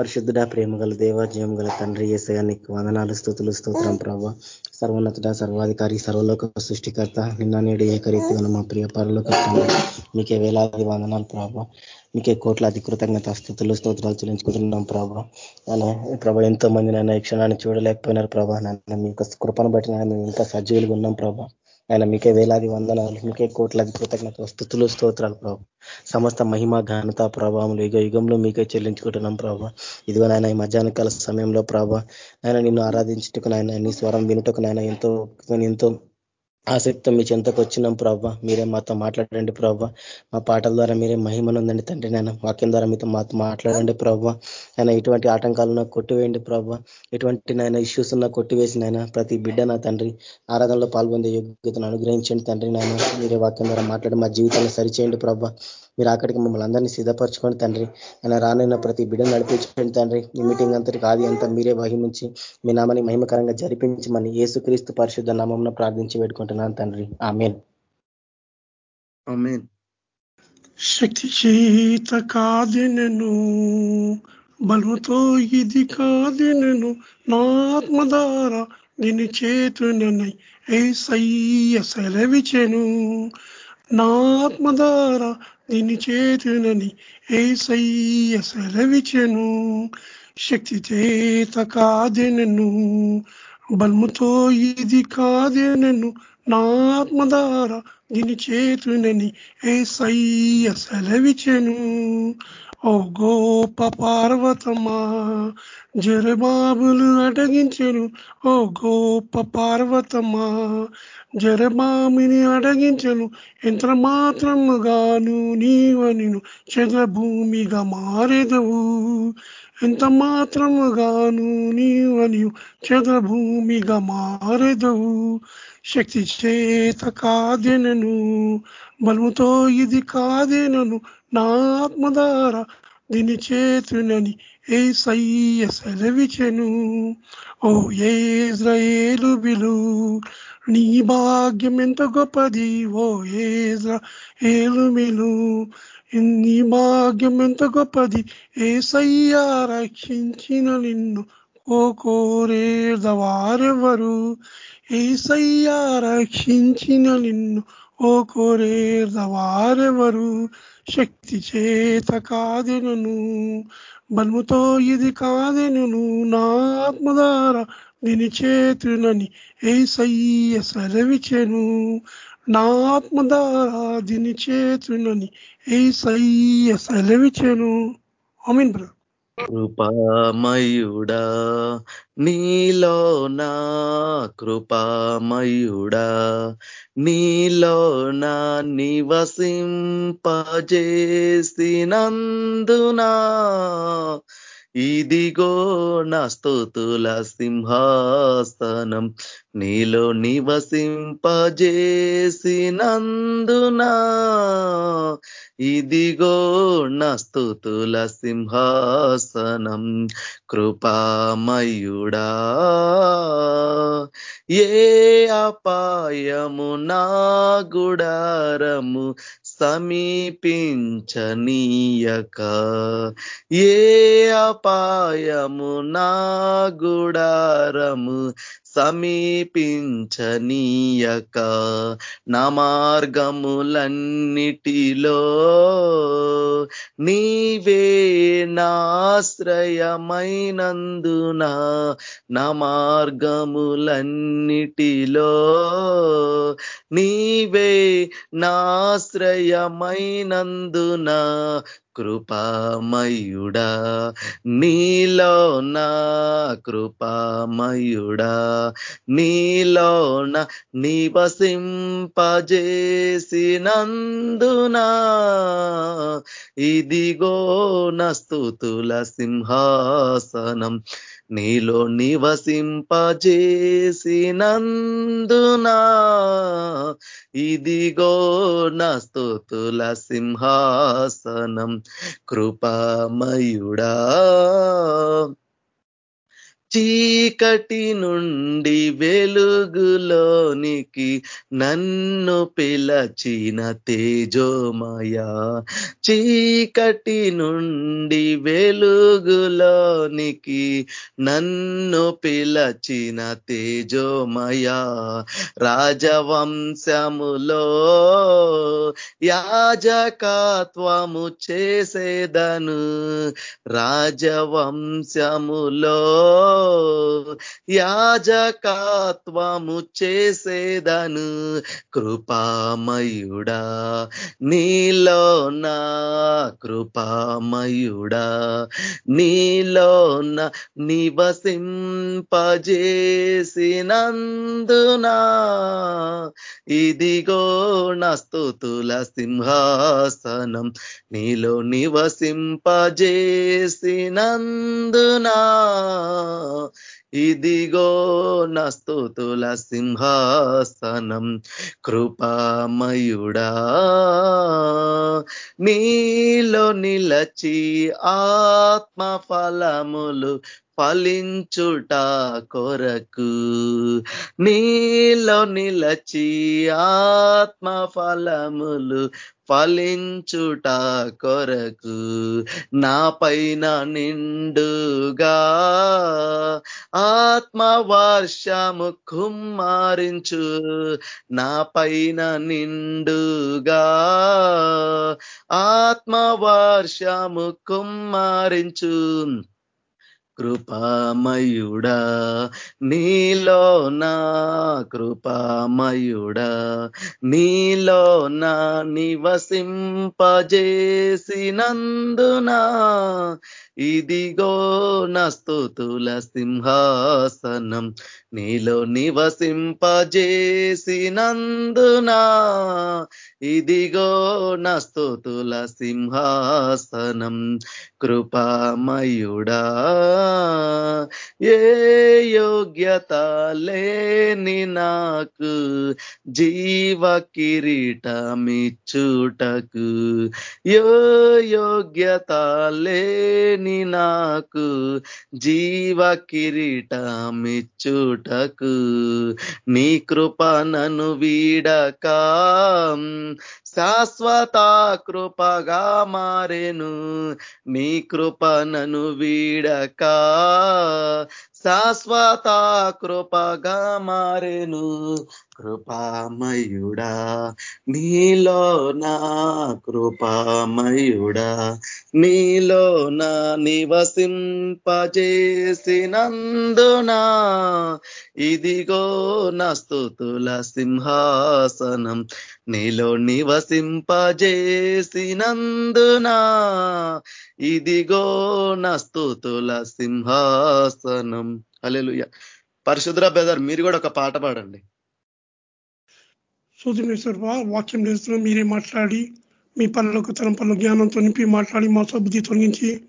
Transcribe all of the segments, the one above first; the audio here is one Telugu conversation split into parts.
పరిశుద్ధుడ ప్రేమ గల దేవ జీవం గల తండ్రి ఏసయానికి వందనాలు స్థుతులు స్తోత్రం ప్రభ. సర్వోన్నతుడ సర్వాధికారి సర్వలోక సృష్టికర్త నిన్న నేడు ఏకరీతిగా మా ప్రియ పరులోక మీకే వేలాది వందనాలు ప్రభావ మీకే కోట్ల అధికృతంగా స్థుతులు స్తోత్రాలు చెల్లించుకుంటున్నాం ప్రభా. అలా ప్రభా ఎంతో మంది నన్ను ఈ క్షణాన్ని చూడలేకపోయినారు ప్రభా. నన్ను మీ యొక్క కృపను బట్టి మేము ఇంకా సజీవులుగా ఉన్నాం ప్రభా. ఆయన మీకే వేలాది వందనాలు మీకే కోట్లాది కృతజ్ఞత స్థుతులు స్తోత్రాలు ప్రభావ సమస్త మహిమ ఘనత ప్రభావం యుగ యుగంలో మీకే చెల్లించుకుంటున్నాం ప్రభావ ఇదిగో నాయన ఈ మధ్యాహ్నకాల సమయంలో ప్రభావ ఆయన నిన్ను ఆరాధించుటకు నాయన నీ స్వరం వినుటకు నాయన ఎంతో ఎంతో ఆసక్తి మీ చెంతకు వచ్చినాం ప్రవ్వ. మీరే మాతో మాట్లాడండి ప్రవ్వ. మా పాటల ద్వారా మీరే మహిమనుందండి తండ్రి నేను వాక్యం ద్వారా మీతో మాతో మాట్లాడండి ప్రవ్వ. ఆయన ఇటువంటి ఆటంకాలను కొట్టివేయండి ప్రభావ ఎటువంటి నాయన ఇష్యూస్ ఉన్న కొట్టివేసి నాయన ప్రతి బిడ్డ నా తండ్రి ఆరాధనలో పాల్గొందే యోగ్యతను అనుగ్రహించండి తండ్రి నాయన. మీరే వాక్యం ద్వారా మాట్లాడి మా జీవితాన్ని సరిచేయండి ప్రవ్వ. మీరు అక్కడికి మమ్మల్ని అందరినీ సిద్ధపరచుకోండి తండ్రి ఆయన రానైనా ప్రతి బిడ్డను నడిపించండి తండ్రి. ఈ మీటింగ్ అంతటికి ఆది అంతా మీరే వహించి మీ నామని మహిమకరంగా జరిపించమని ఏసుక్రీస్తు పరిశుద్ధ నామం ప్రార్థించి పెట్టుకుంటున్నాను తండ్రి. ఆమెన్. శక్తి చేత కాదినను బలముతో ఇది కాదినను నా ఆత్మ ద్వారా దీని చేతునని ఏ సయ్య సెలవిచెను నా ఆత్మ ద్వారా దీని చేతునని ఏ సయ్య సెలవిచెను శక్తి చేత కాదెనను. బల్ముతో ఇది కాదెనను. నా ఆత్మ ద్వారా దీని చేతునని ఏ సయ్య సెలవిచెను ఓ గోప పార్వతమా జరబాబులు అడగించను. ఓ గోప పార్వతమా జరబామిని అడగించను. ఎంత మాత్రముగాను నీవనిను చంద్రభూమిగా మారెదవు. ఎంత మాత్రముగాను నీవని చంద్రభూమిగా మారెదవు. శక్తి చేత కాదెనను. బలముతో ఇది కాదేనను నా ఆత్మ ద్వారా దీని చేతునని ఏ సయ్య సెలవిచెను. ఓ ఏజ్రయేలు బిలు నీ భాగ్యం ఎంత గొప్పది? ఓ ఏజ్రా ఏలుమిలు నీ భాగ్యం ఎంత గొప్పది? ఏ సయ్యా రక్షించిన నిన్ను ఓ కోరేదవారెవరు ఏసయ్యా రక్షించిన నిన్ను ఓ కోరేదవారెవరు శక్తి చేత కాదెను బలముతో ఇది కాదెను నా ఆత్మధార దీని చేతునని ఏ సయ్య సెలవిచెను. నా ఆత్మధార ద్వారా దీని చేతునని ఏ సయ్య సెలవిచెను. అమీన్ బ్రదర్. కృపామయుడా నీలో నా కృపామయుడా నీలో నా నివసింపజేసినందునా ఇదిగో నా స్తోతుల సింహాసనం నీలో నివసింపజేసినందునా. ఇదిగో నస్తుతుల సింహాసనం కృపామయుడా. ఏ అపాయము నా గుడారము సమీపించనీయక. ఏ అపాయము నా గుడారము సమీపించనీయక నా మార్గములన్నిటిలో. నీవే నాశ్రయమైనందున నా మార్గములన్నిటిలో. నీవే నాశ్రయమైనందున కృపామయుడా. నీలో నా కృపామయుడా. నీలోన నివసింపజేసినందునా ఇదిగో నస్తుతుల సింహాసనం. నీలో నివసింపజేసినందునా ఇదిగో నస్తుతుల సింహాసనం. కృపామయుడా. చీకటి నుండి వెలుగులోనికి నన్ను పిలచిన తేజోమయ. చీకటి నుండి వెలుగులోనికి నన్ను పిలచిన తేజోమయ. రాజవంశములో యాజకత్వము చేసేదను. రాజవంశములో యాజకత్వము చేసేదను కృపామయుడా. నీలో నా కృపామయుడా. నీలో నా నివసింపజేసినందునా. ఇదిగో నా స్తుతుల సింహాసనం. నీలో నివసింపజేసినందునా. ఇదిగో నా స్తుతుల సింహాసనం కృపామయుడా. నీలో నిలచి ఆత్మ ఫలములు ఫలించుట కొరకు నీలో నిలచి ఆత్మ ఫలములు ఫలించుట కొరకు నా పైన నిండుగా ఆత్మ వర్షము కుమ్మారించు నా పైన నిండుగా ఆత్మ వర్షము కుమ్మారించు కృపామయుడా నీలో నా కృపామయుడా నీలో నా నివసింపజేసినందున. ఇదిగో నా సింహాసనం నీలో నివసింపజేసినందునా. ఇదిగో నా సింహాసనం కృపామయుడా. ఏ యోగ్యత లేని నాకు జీవ కిరీటమిచ్చుటకు. యో యోగ్యత లేని నాకు జీవ కిరీటమిచ్చుటకు. నీ కృప నను వీడక శాశ్వత కృపగా మారెను. నీ కృప నను వీడక. శాశ్వత కృపగా మారెను కృపామయుడా నీలో నా కృపామయుడా నీలో నా నివసింపజేసినందునా. ఇదిగో నా స్తుతుల సింహాసనం నీలో నివసింపజేసినందునా. ఇదిగో నా స్తుతుల సింహాసనం అలెలుయ పరిశుద్ర బ్రదర్ మీరు కూడా ఒక పాట పాడండి. సూచనేశ్వర వాక్యం చేస్తున్నాం మీరే మాట్లాడి మీ పనులకు తలంపల్లో జ్ఞానంతో నింపి మాట్లాడి మా సబుద్ధి తొలగించి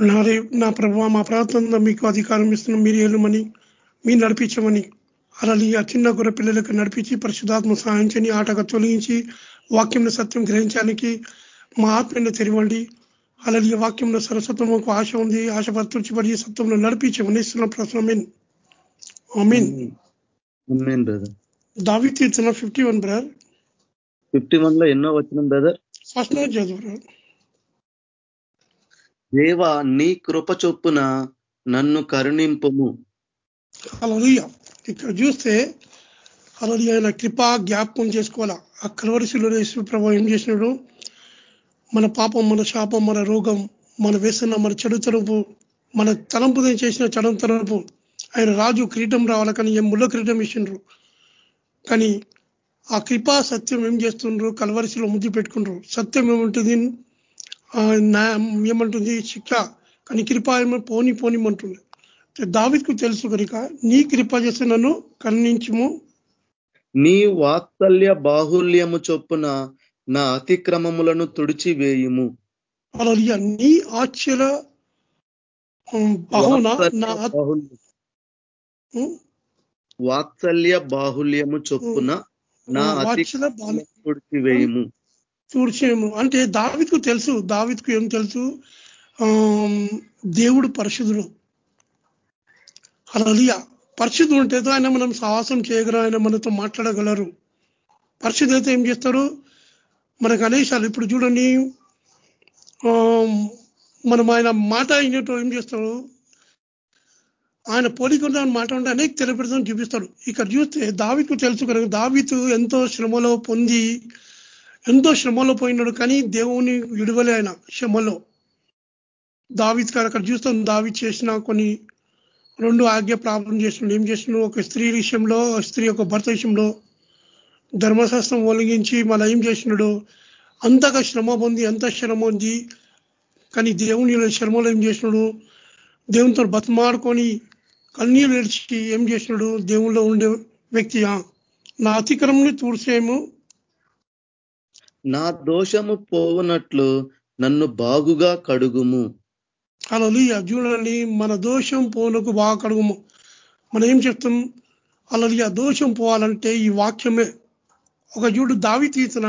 నాదే నా ప్రభావ మా ప్రాంతంలో మీకు అధికారం ఇస్తున్నాం మీరు ఏలుమని మీరు నడిపించమని. అలాగే ఆ చిన్న గుర్ర పిల్లలకు నడిపించి పరిశుధాత్మ సహాయించని ఆటగా తొలగించి వాక్యంలో సత్యం గ్రహించడానికి మా ఆత్మని తెరవండి. అలాగే వాక్యంలో సరస్వత్వముకు ఆశ ఉంది. ఆశ తుడిచిపడి సత్వంలో ఇస్తున్న ప్రశ్న. మీన్ బ్రదర్ దావి తీర్చిన ఫిఫ్టీ వన్ బ్రదర్ ఫిఫ్టీ వన్లో ఎన్నో వచ్చిన బ్రదర్ ఫస్ట్ నైట్ చదువు బ్రదర్ దేవా నీ కృప చొప్పున నన్ను కరుణింపము. అలలుయ ఇక్కడ చూస్తే అలలు ఆయన కృప జ్ఞాపకం చేసుకోవాలా? ఆ కలవరిశిలో ప్రభావం ఏం చేసినాడు? మన పాపం మన శాపం మన రోగం మన వేసిన మన చెడు తరపు మన తలంపు చేసిన చెడు తరపు. ఆయన రాజు క్రీటం రావాలి కానీ ఏం ముళ్ళ క్రీటం ఇచ్చిండ్రు. కానీ ఆ కృపా సత్యం ఏం చేస్తుండ్రు? కలవరిసిలో ముద్దు పెట్టుకుండ్రు. సత్యం ఏముంటుంది? ఏమంటుంది? శిక్ష. కానీ కృప ఏమో పోని పోనిమంటుంది దావిద్కు తెలుసు కనుక నీ కృప చేసి నన్ను కరుణించము నీ వాత్సల్య బాహుల్యము చొప్పున నా అతిక్రమములను తుడిచివేయుము. నీ బాహున నా వాత్సల్య బాహుల్యము చొప్పున నా తుడిచివేయము. తుడిచేయము అంటే దావిద్కు తెలుసు దావిద్కు ఏం తెలుసు? దేవుడు పరిశుద్ధుడు. అలలియ పరిశుద్ధి ఉంటే ఆయన మనం సాహసం చేయగలరు ఆయన మనతో మాట్లాడగలరు. పరిశుద్ధి అయితే ఏం చేస్తారు? మనకు అనేశాలు ఇప్పుడు చూడండి. మనం ఆయన మాట అయినట్టు ఏం చేస్తాడు? ఆయన పోలిక మాట ఉంటే అనేక తెలిపెడతాం చూపిస్తాడు. ఇక్కడ చూస్తే దావికు తెలుసు కనుక దావితు ఎంతో శ్రమలో పొంది ఎంతో శ్రమలో పోయినాడు కానీ దేవుని విడువలే ఆయన శ్రమలో. దావిత్ గారు అక్కడ చూస్తాం దావి చేసిన కొన్ని రెండు ఆజ్ఞ ప్రాబ్లం చేసినాడు ఏం చేసినాడు ఒక స్త్రీ విషయంలో స్త్రీ యొక్క భర్త విషయంలో ధర్మశాస్త్రం ఒలిగించి మళ్ళీ ఏం చేసినాడు. అంతగా శ్రమ పొంది ఎంత శ్రమ ఉంది కానీ దేవుని శ్రమలో ఏం చేసినాడు? దేవునితో బతమాడుకొని కన్నీరు ఏడ్చి ఏం చేసినాడు? దేవుల్లో ఉండే వ్యక్తి నా అతిక్రమని తూర్చేమో. నా దోషము పోవునట్లు నన్ను బాగుగా కడుగుము. అలా చూడండి మన దోషం పోనకు బాగా కడుగుము. మనం ఏం చెప్తాం? అలా దోషం పోవాలంటే ఈ వాక్యమే ఒక చూడు దావి తీసిన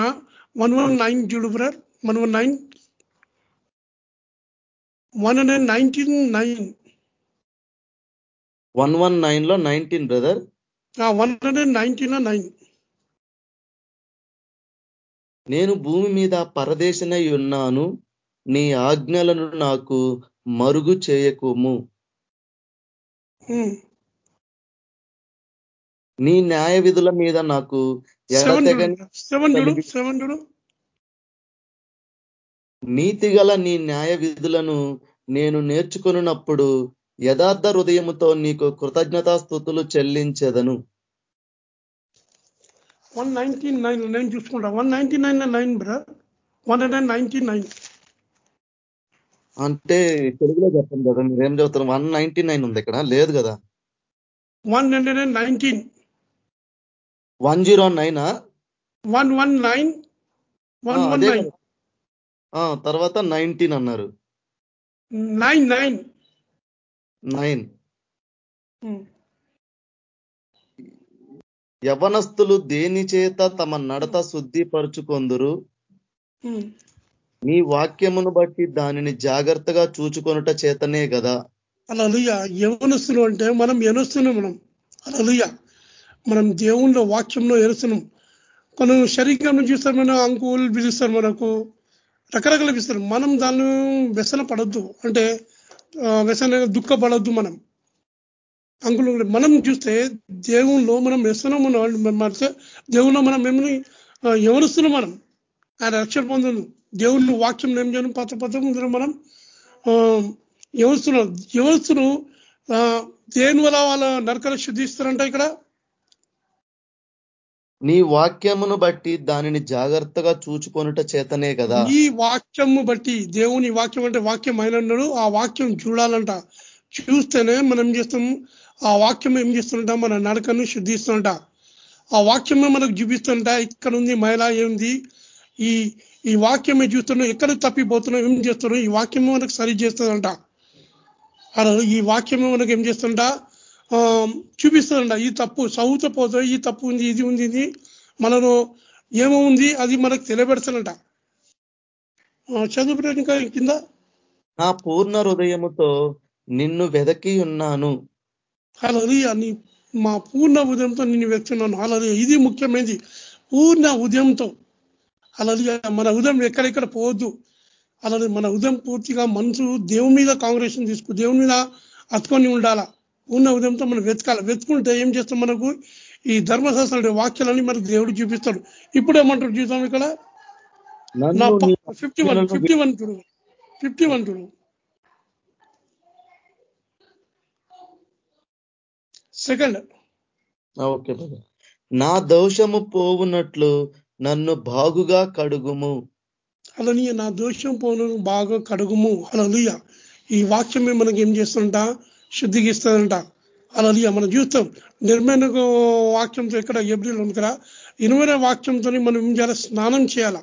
వన్ వన్ నైన్ చూడు brother one one nine one hundred nineteen nine. One one నైన్లో nineteen brother? One hundred nineteen nine. నేను భూమి మీద పరదేశనై ఉన్నాను నీ ఆజ్ఞలను నాకు మరుగు చేయకుము. నీ న్యాయ విధుల మీద నాకు చూడు నీతిగల నీ న్యాయ విధులను నేను నేర్చుకొనున్నప్పుడు యథార్థ హృదయముతో నీకు కృతజ్ఞతాస్థుతులు చెల్లించెదను. వన్ నైన్టీన్ నైన్ నేను చూసుకుంటా. One ninety nine nine brother one hundred ninety nine. అంటే తెలుగులో చెప్పండి కదా మీరేం చదువుతారు వన్ నైన్టీ నైన్ ఉంది ఇక్కడ లేదు కదా? One hundred and nineteen. One zero నైనా? One one nine. One one nine. తర్వాత నైన్టీన్ అన్నారు. Nine nine. నైన్. యవనస్తులు దేని చేత తమ నడత శుద్ధిపరుచుకొందురు? నీ వాక్యమును బట్టి దానిని జాగ్రత్తగా చూచుకొనుట చేతనే కదా అలా యవనస్తులు అంటే మనం ఎనుస్తున్నాం మనం. అలా మనం దేవుళ్ళ వాక్యంలో ఎరుస్తున్నాం కొన్ని శరీరంలో చూస్తారు మన అంకులు పిలుస్తారు మనకు. రకరకాల పిలుస్తారు మనం దాన్ని వ్యసన పడద్దు. అంటే వ్యసన దుఃఖపడద్దు మనం. అంకులు మనం చూస్తే దేవుల్లో మనం వ్యసనం ఉన్న దేవుల్లో మనం మిమ్మల్ని ఎవరుస్తున్నాం మనం ఆయన రక్షణ పొందను. దేవుళ్ళు వాక్యం ఏం చేయను పత్ర పత్రం మనం. ఆ, ఎవరుస్తున్నాం ఎవరుస్తులు దేని వల్ల వాళ్ళ నరకలు శుద్ధిస్తారంట ఇక్కడ? నీ వాక్యమును బట్టి దానిని జాగ్రత్తగా చూచుకొనుట చేతనే కదా. ఈ వాక్యము బట్టి దేవుని వాక్యం అంటే వాక్యం అయినన్నాడు ఆ వాక్యం చూడాలంట. చూస్తేనే మనం ఏం చేస్తాం? ఆ వాక్యం ఏం చేస్తుంట మన నడకను శుద్ధిస్తుంట ఆ వాక్యమే మనకు చూపిస్తుంట ఇక్కడ ఉంది మహిళ ఏంది ఈ ఈ వాక్యమే చూస్తున్నాం ఎక్కడ తప్పిపోతున్నాం ఏం చేస్తున్నాం ఈ వాక్యమే మనకు సరి చేస్తుందంట. అలా ఈ వాక్యమే మనకు ఏం చేస్తుంట ఆ, చూపిస్తుందంట ఈ తప్పు సౌత పోతే ఈ తప్పు ఉంది ఇది ఉంది ఇది మనలో ఏమో ఉంది అది మనకు తెలియబెడతానంట చదువు ఇంకా కింద? నా పూర్ణ హృదయముతో నిన్ను వెదకి ఉన్నాను. అలా మా పూర్ణ ఉదయంతో నిన్ను వ్యక్తున్నాను అలా ఇది ముఖ్యమైనది. పూర్ణ ఉదయంతో అలా మన ఉదయం ఎక్కడెక్కడ పోవద్దు. అలాగే మన ఉదయం పూర్తిగా మనసు దేవుని మీద కాంగ్రెషన్ తీసుకు దేవుని మీద అతుకొని ఉండాలా? పూర్ణ ఉదయంతో మనం వెతకాలి. వెతుకుంటే ఏం చేస్తాం మనకు? ఈ ధర్మశాస్త్రం వాక్యాలని మనకు దేవుడు చూపిస్తాడు. ఇప్పుడు ఏమంటారు చూద్దాం ఇక్కడ ఫిఫ్టీ వన్ ఫిఫ్టీ వన్ చూడు. ఫిఫ్టీ వన్ చూడు సెకండ్ ఓకే. నా దోషము పోవునట్లు నన్ను బాగుగా కడుగుము. అలని నా దోషం పోను బాగా కడుగుము. అలలియ ఈ వాక్యమే మనకి ఏం చేస్తుంట శుద్ధిగిస్తుందంట. అలా మనం చూస్తాం నిర్మైన వాక్యంతో ఇక్కడ ఎబ్రిల్ ఉంది కదా? ఇనుమైన వాక్యంతో మనం ఏం చేయాలి? స్నానం చేయాల?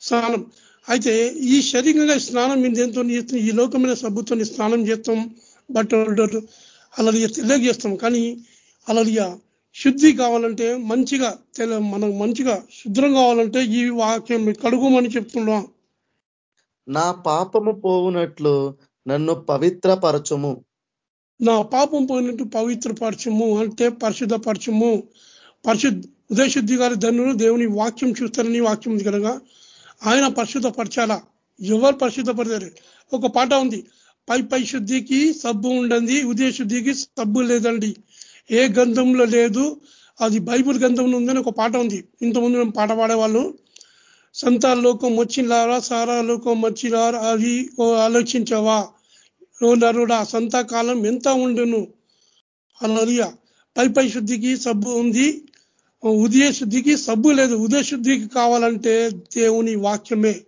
స్నానం. అయితే ఈ శరీరంగా స్నానం మేము దేంతో చేస్తాం ఈ లోకమైన సబ్బుతో స్నానం చేస్తాం. బట్టలు అలలియ తెలియజేస్తాం కానీ అలలియ శుద్ధి కావాలంటే మంచిగా తెల మనం మంచిగా శుద్ధం కావాలంటే ఈ వాక్యం కడుగుమని చెప్తున్నాం. నా పాపము పోవునట్లు నన్ను పవిత్రపరచము. నా పాపం పోయినట్టు పవిత్రపరచము అంటే పరిశుద్ధపరచము పరిశుద్ధ ఉదయశుద్ధి గారి ధనులు దేవుని వాక్యం చూస్తారని వాక్యం ఉంది కనుక ఆయన పరిశుద్ధపరచాలా. ఎవరు పరిశుద్ధపడతారు? ఒక పాట ఉంది. పై పై శుద్ధికి సబ్బు ఉండండి ఉదయ శుద్ధికి సబ్బు లేదండి. ఏ గంధంలో లేదు. అది బైబుల్ గంధంలో ఉందని ఒక పాట ఉంది. ఇంతకుముందు మేము పాట పాడేవాళ్ళు. సంత లోకం వచ్చిలారా సారా లోకం వచ్చిలారా అది ఓ ఆలోచించవా? నరుడా సంత కాలం ఎంత ఉండును? అలరియ పై పై శుద్ధికి సబ్బు ఉంది ఉదయ శుద్ధికి సబ్బు లేదు. ఉదయ శుద్ధికి కావాలంటే దేవుని వాక్యమే.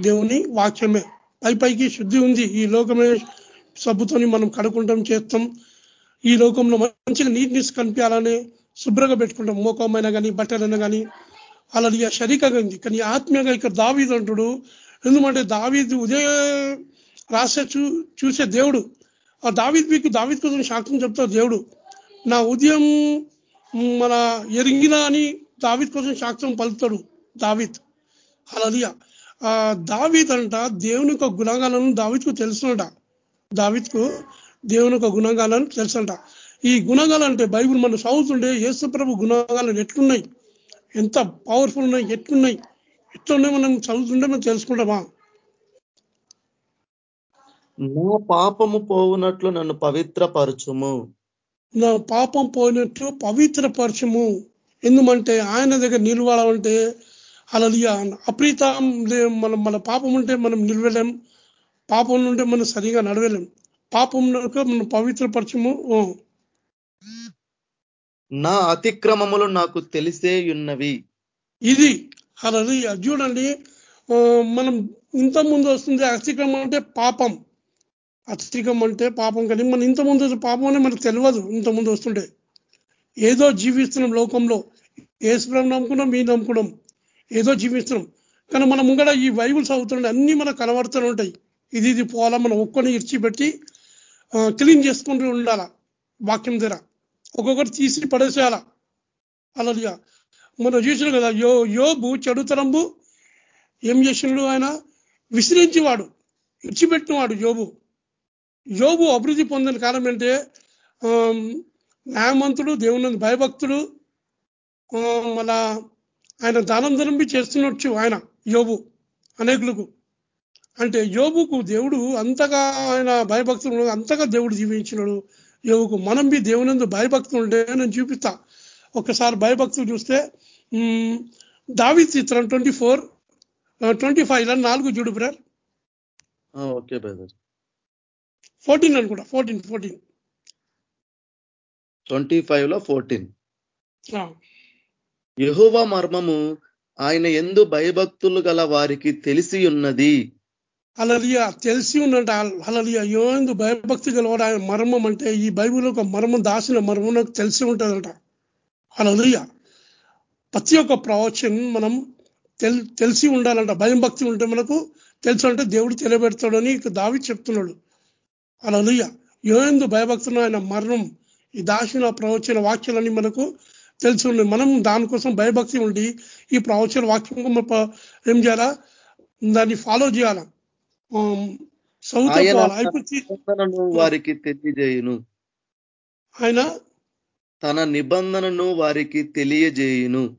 దేవుని వాక్యమే. పై పైకి శుద్ధి ఉంది. ఈ లోకమే సబ్బుతోని మనం కడుకుంటాం చేస్తాం. ఈ లోకంలో మంచిగా నీట్నెస్ కనిపించాలని శుభ్రంగా పెట్టుకుంటాం. మోకమైనా కానీ బట్టలైనా కానీ అలా శరీరంగా ఉంది. కానీ ఆత్మీయంగా ఇక్కడ దావీదు అంటుడు. ఎందుకంటే దావీదు ఉదయ రాసే చూ చూసే దేవుడు. ఆ దావిద్ మీకు దావిద్ కోసం శాస్త్రం చెప్తాడు దేవుడు. నా ఉదయం మన ఎరింగిన అని దావిద్ కోసం శాస్త్రం పలుతాడు దావిద్. అలలియ ఆ అంట దేవుని యొక్క గుణగాలను దావిద్కు తెలుసునట. దావిద్కు దేవుని యొక్క గుణగాలను తెలుసంట ఈ గుణగాలు అంటే బైబుల్ మనం చదువుతుండే యేసుప్రభు గుణగాలను ఎట్లున్నాయి? ఎంత పవర్ఫుల్ ఉన్నాయి ఎట్లున్నాయి? ఎట్లున్నాయి మనం చదువుతుంటే మనం తెలుసుకుంటామా? నా పాపము పోవునట్లు నన్ను పవిత్రపరచుము. నా పాపం పోయినట్లు పవిత్రపరచము. ఎందుమంటే ఆయన దగ్గర నిలవాలంటే అలలియ అప్రీతం మనం మన పాపం ఉంటే మనం నిలవలేం. పాపం ఉంటే మనం సరిగా నడవలేం. పాపం మనం పవిత్రపరచము. నా అతిక్రమములు నాకు తెలిసే ఉన్నవి ఇది అలలియ చూడండి. మనం ఇంత ముందు వస్తుంది అతిక్రమం అంటే పాపం. అతిక్రమం అంటే పాపం కానీ మనం ఇంత ముందు పాపం అని మనకు తెలియదు ఇంత ముందు వస్తుంటే ఏదో జీవిస్తున్నాం లోకంలో. ఏసుప్రభు నమ్ముకున్నాం మీ నమ్ముకున్నాం. ఏదో జీవిస్తున్నాం. కానీ మనం ముంగడ ఈ బైబుల్ చదువుతుండే అన్ని మనకు కనబడుతూనే ఉంటాయి. ఇది ఇది పోవాలా? మనం ఒక్కొని ఇర్చిపెట్టి క్లీన్ చేసుకుంటూ ఉండాలా? వాక్యం దగ్గర ఒక్కొక్కటి తీసి పడేసేయాల? అలా మనం చూసిన కదా యో యోబు చెడుతరంబు ఏం చేసినాడు ఆయన? విసిరించేవాడు. ఇచ్చిపెట్టినవాడు యోబు. యోబు అభివృద్ధి పొందిన కారణం ఏంటంటే న్యాయమంతుడు దేవుని భయభక్తుడు మన ఆయన దానం ధనంబి చేస్తున్నచ్చు ఆయన యోబు అనేకులకు. అంటే యోబుకు దేవుడు అంతగా ఆయన భయభక్తులు అంతగా దేవుడు జీవించినాడు. యోగుకు మనం బి దేవునందు భయభక్తులు ఉంటే నేను చూపిస్తా. ఒకసారి భయభక్తులు చూస్తే దావి చిత్రం ట్వంటీ ఫోర్ ట్వంటీ ఫైవ్లో నాలుగు చూడు బ్రదర్. Okay brother. ఫోర్టీన్ అనుకుంటా ఫోర్టీన్ ఫోర్టీన్. ట్వంటీ ఫైవ్లో ఫోర్టీన్. యహోవ మర్మము ఆయన ఎందు భయభక్తులు గల వారికి తెలిసి ఉన్నది. అలలియ తెలిసి ఉన్నట అలలియ ఎందు భయభక్తి గలవాడు ఆయన మర్మం అంటే ఈ బైబిల్ ఒక మర్మం దాసిన మర్మం నాకు తెలిసి ఉంటుందంట. అలలియ ప్రతి ఒక్క ప్రవచన్ మనం తెలిసి ఉండాలంట. భయం భక్తి ఉంటే మనకు తెలుసు అంటే దేవుడు తెలియబెడతాడని దావి చెప్తున్నాడు. అలలియ యోయందు భయభక్తులు ఆయన మరణం ఈ దాచిన ప్రవచన వాక్యాలన్నీ మనకు తెలిసి ఉన్నాయి మనం దానికోసం భయభక్తి ఉండి ఈ ప్రవచన వాక్యం ఏం చేయాలా? దాన్ని ఫాలో చేయాలా? వారికి తెలియజేయును. ఆయన? తన నిబంధనను వారికి తెలియజేయును.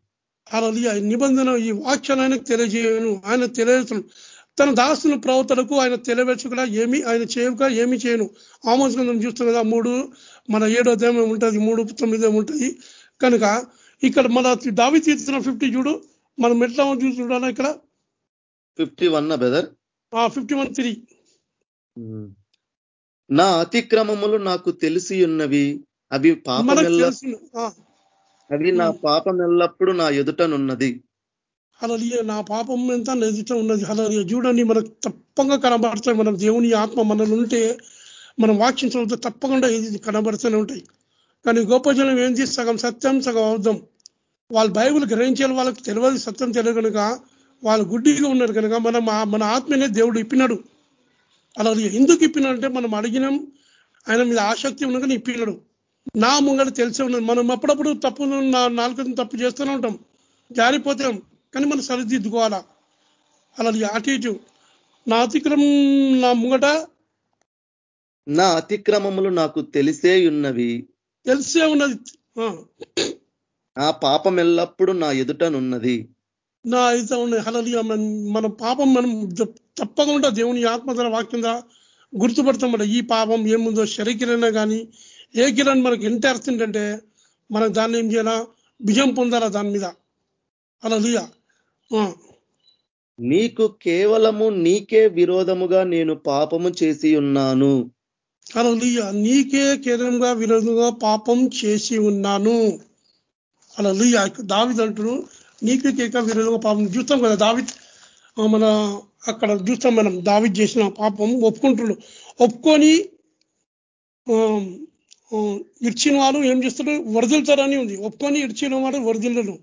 అలా నిబంధన ఈ వాక్యాలు ఆయనకు తెలియజేయను. ఆయన తెలియజేస్తున్నాడు. తన దాసుల ప్రవర్తనకు ఆయన తెలియవచ్చుగా ఏమి ఆయన చేయక ఏమి చేయను. ఆమోసందం చూస్తాం కదా మూడు మన ఏడో దేమం ఉంటుంది? మూడు తొమ్మిది ఉంటుంది. కనుక ఇక్కడ మన దావి తీస్తున్న ఫిఫ్టీ చూడు మనం ఎట్లా చూసి చూడాలా ఇక్కడ? Fifty one brother fifty one three. నా అతిక్రమములు నాకు తెలిసి ఉన్నవి అవి పాపం అవి నా పాపం ఎల్లప్పుడు నా ఎదుటనున్నది అలా నా పాపం ఎంత ఎదుట ఉన్నది. అలా చూడండి మనకు తప్పగా కనబడతాయి మనం దేవుని ఆత్మ మనలో ఉంటే మనం వాక్యం చదివితే తప్పకుండా ఇది కనబడుతూనే ఉంటాయి. కానీ గొప్ప జనం ఏంటి సగం సత్యం సగం అవుదాం వాళ్ళు బైబుల్ గ్రహించాలి వాళ్ళకి తెలియదు సత్యం తెలియదు కనుక వాళ్ళు గుడ్డిగా ఉన్నారు కనుక మనం మన ఆత్మనే దేవుడు ఇప్పినాడు. అలా ఎందుకు ఇప్పినాడంటే మనం అడిగినాం. ఆయన మీద ఆసక్తి ఉన్నదని ఇప్పినాడు. నా ముంగడ తెలిసే ఉన్నది. మనం అప్పుడప్పుడు తప్పు నాలుగు తప్పు చేస్తూనే ఉంటాం. జారిపోతాం. కానీ మనం సరిదిద్దుకోవాలా అలా అటు ఇటు. నా అతిక్రమం నా ముంగట నా అతిక్రమములు నాకు తెలిసే ఉన్నవి. తెలిసే ఉన్నది. ఆ, నా పాపం ఎల్లప్పుడూ నా ఎదుటనున్నది నా అయితే ఉన్నాయి హలలియ మన పాపం మనం తప్పకుండా దేవుని ఆత్మధర వాక్యం ద్వారా గుర్తుపడతామట ఈ పాపం ఏముందో శరీకిరైనా కానీ ఏ కిరణ్ మనకు ఎంత అర్థంటే మనం దాన్ని ఏం చేయాలా? బిజం పొందాలా దాని మీద. హలలియ నీకు కేవలము నీకే విరోధముగా నేను పాపము చేసి ఉన్నాను. హలలియ నీకే కేంద్రంగా విరోధంగా పాపం చేసి ఉన్నాను. హలలియ దావిద్ అంటుడు నీకే కేక విరోధంగా పాపం చూస్తాం కదా దావిద్? ఆ, మన అక్కడ చూస్తాం మనం దావిద్ చేసిన పాపం ఒప్పుకుంటున్నాడు. ఒప్పుకొని ఇడ్చిన వాడు ఏం చేస్తాడు? వరదలుతారని ఉంది. ఒప్పుకొని ఇడ్చిన వాడు వరదలు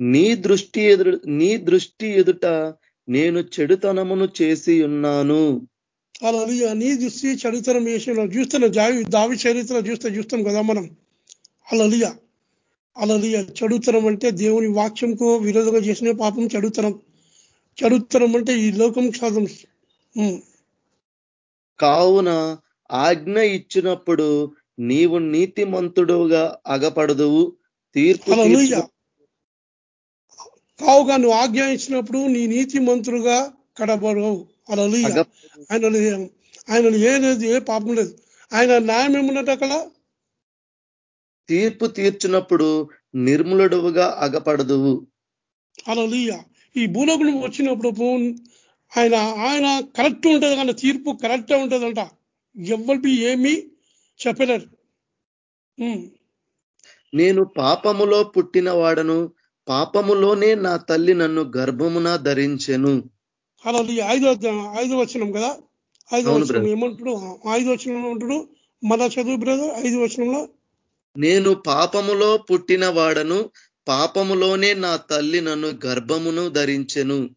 నీ దృష్టి ఎదురు నీ దృష్టి ఎదుట నేను చెడుతనమును చేసి ఉన్నాను. అలా నీ దృష్టి చరిత్ర విషయంలో చూస్తున్న జావి దావి చరిత్ర చూస్తే చూస్తాం కదా మనం. అలలియ అలలియ చెడుతనం అంటే దేవుని వాక్యంకు విరోధంగా చేసిన పాపం చెడుతనం. చెడుతనం అంటే ఈ లోకం సాధం. కావున ఆజ్ఞ ఇచ్చినప్పుడు నీవు నీతిమంతుడుగా అగపడదువు. తీర్పు కావుగా నువ్వు ఆజ్ఞ ఇచ్చినప్పుడు నీ నీతి మంత్రులుగా కడబడవు అగ- ఆయన ఆయన ఏ లేదు ఏ పాపం లేదు. ఆయన న్యాయం ఏమున్నట్టు అక్కడ? తీర్పు తీర్చినప్పుడు నిర్మలుడుగా అగపడదువు అలలియ ఈ భూలోకులు వచ్చినప్పుడు ఆయన ఆయన కరెక్ట్ ఉంటుంది కానీ తీర్పు కరెక్టే ఉంటుందంట. ఎవరికి ఏమీ చెప్పలేరు. నేను పాపములో పుట్టిన వాడను పాపములోనే నా తల్లి నన్ను గర్భమున ధరించెను. అలలియ ఐదో ఐదో వచనం కదా? ఐదో వచనం. ఏమంటాడు ఐదో వచనం ఏమంటాడు మన చదువు బ్రదర్ ఐదు వచనంలో? నేను పాపములో పుట్టిన వాడను పాపములోనే నా తల్లి నన్ను గర్భమును ధరించెను.